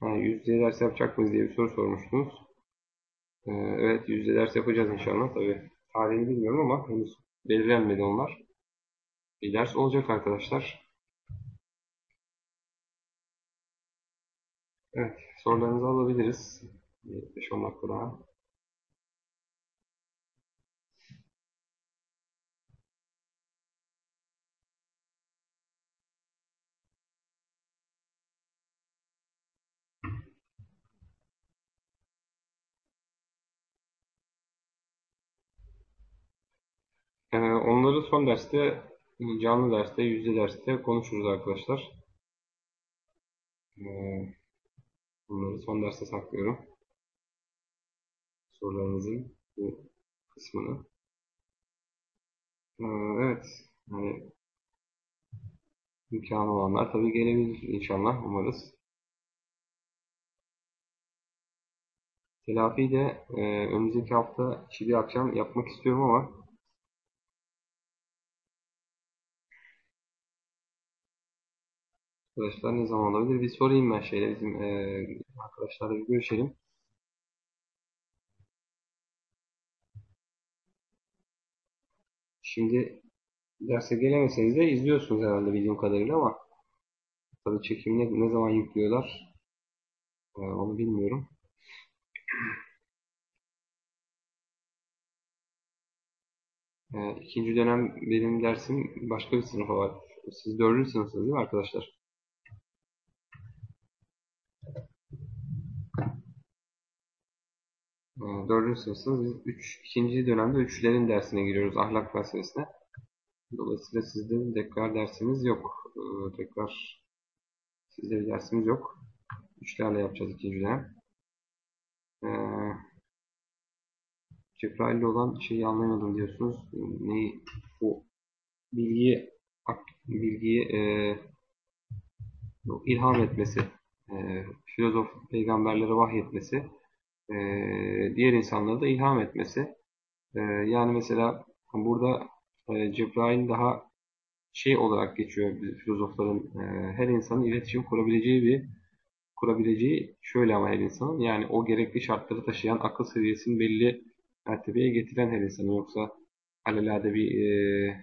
Ha, yüzde ders yapacak mıyız diye bir soru sormuştunuz. Ee, evet yüzde ders yapacağız inşallah. Tabi tarihini bilmiyorum ama henüz belirlenmedi onlar. Bir ders olacak arkadaşlar. Evet sorularınızı alabiliriz. 5-10 dakika daha. Ee, onları son derste, canlı derste, yüzde derste konuşuruz arkadaşlar. Ee, bunları son derste saklıyorum. Sorularınızın bu kısmını. Ee, evet, yani İmkanı olanlar tabii gelebilir inşallah umarız. Telafi de e, önümüzdeki hafta bir akşam yapmak istiyorum ama arkadaşlar ne zaman olabilir? Bir sorayım ben şeyle bizim e, arkadaşlarla bir görüşelim. Şimdi derse gelemeseniz de izliyorsunuz herhalde bildiğim kadarıyla ama tabii çekimini ne zaman yüklüyorlar e, onu bilmiyorum. E, ikinci dönem benim dersim başka bir sınıfa var. Siz dördüncü sınıfsınız değil mi arkadaşlar? Dördüncü sınıfsınız. Biz üç, ikinci dönemde üçlerin dersine giriyoruz ahlak felsefesine. Dolayısıyla sizde tekrar dersimiz yok. E, tekrar sizde bir dersimiz yok. Üçlerle yapacağız ikinci dönem. E, Cebrail'le olan şeyi anlayamadım diyorsunuz. Neyi? Bu bilgiyi bilgiyi e, ilham etmesi, e, filozof peygamberlere vahyetmesi, e, diğer insanlara da ilham etmesi. E, yani mesela burada e, Cebrail daha şey olarak geçiyor filozofların e, her insanın iletişim kurabileceği bir kurabileceği şöyle ama her insanın yani o gerekli şartları taşıyan akıl seviyesinin belli mertebeye getiren her insanı yoksa alelade bir e,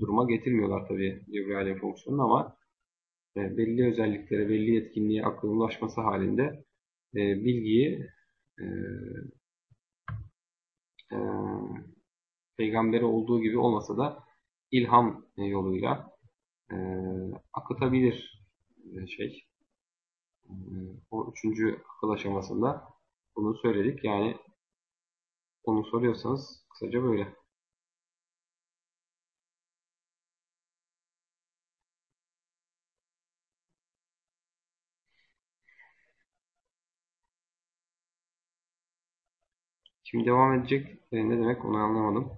duruma getirmiyorlar tabii Cebrail'in fonksiyonunu ama e, belli özelliklere, belli yetkinliğe aklın ulaşması halinde e, bilgiyi e, e, peygamberi olduğu gibi olmasa da ilham yoluyla e, akıtabilir e, şey. E, o üçüncü akıl aşamasında bunu söyledik. Yani onu soruyorsanız kısaca böyle. Şimdi devam edecek e, ne demek onu anlamadım.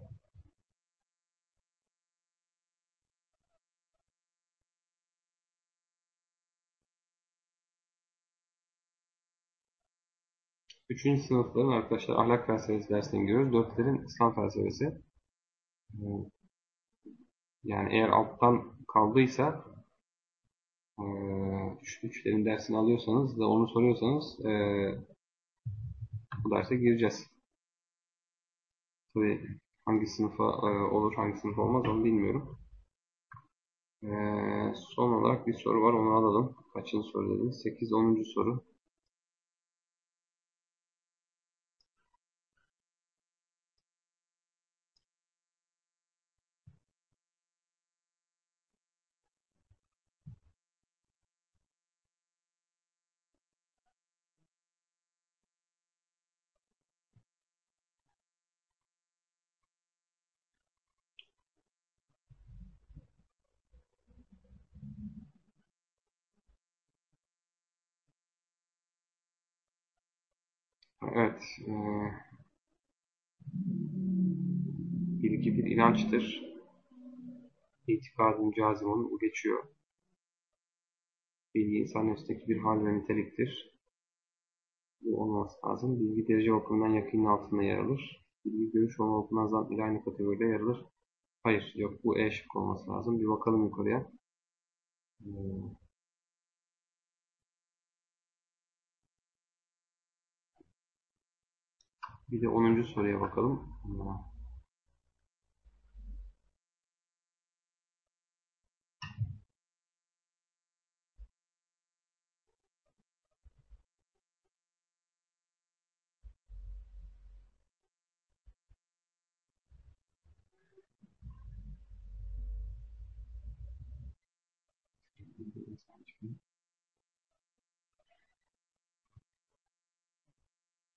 Üçüncü sınıfların arkadaşlar ahlak felsefesi dersine giriyoruz. Dörtlerin İslam felsefesi. E, yani eğer alttan kaldıysa e, üç, üçlerin dersini alıyorsanız da onu soruyorsanız e, bu derse gireceğiz. Tabii hangi sınıfa olur, hangi sınıf olmaz onu bilmiyorum. son olarak bir soru var, onu alalım. Kaçıncı soru dediniz? 8, 10. soru. Evet. E, bilgi bir inançtır. İtikadın cazimonun geçiyor. Bilgi insan nefsindeki bir hal ve niteliktir. Bu olması lazım. Bilgi derece bakımından yakinin altında yer alır. Bilgi görüş olma bakımından zan ile aynı kategoride yer alır. Hayır, yok bu E şık olması lazım. Bir bakalım yukarıya. Ee, Bir de 10. soruya bakalım.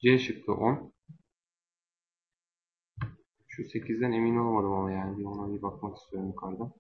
C şıkkı 10. Şu 8'den emin olmadım ama yani bir ona bir bakmak istiyorum yukarıda.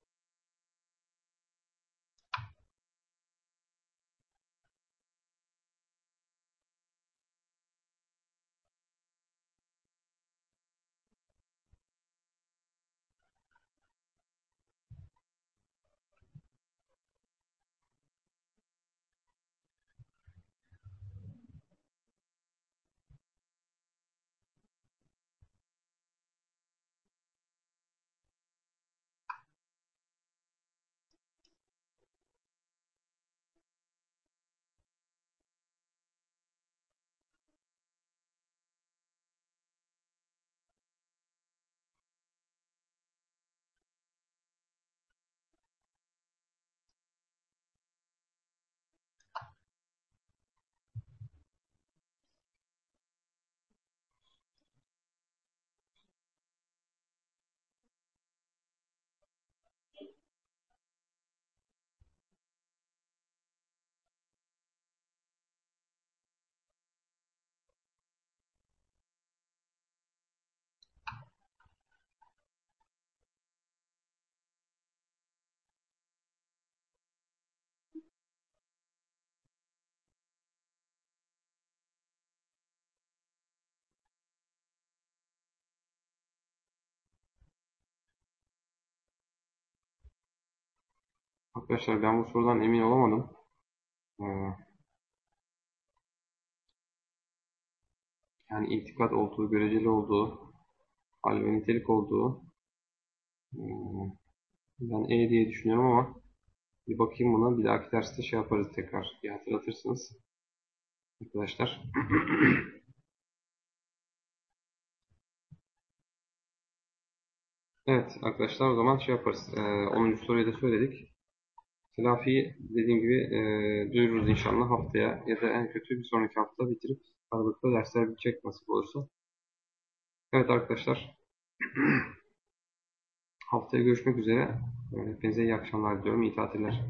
Arkadaşlar ben bu sorudan emin olamadım. Ee, yani itikat olduğu, göreceli olduğu, hal ve nitelik olduğu hmm, ben E diye düşünüyorum ama bir bakayım buna. Bir dahaki derste şey yaparız tekrar. Bir hatırlatırsınız. Arkadaşlar. [clears throat] Evet arkadaşlar o zaman şey yaparız. Ee, 10. soruyu da söyledik. Telafiyi dediğim gibi e, duyururuz inşallah haftaya ya da en kötü bir sonraki hafta bitirip aralıkta dersler bitecek nasip olursa. Evet arkadaşlar. [clears throat] Haftaya görüşmek üzere. Hepinize iyi akşamlar diliyorum. İyi tatiller.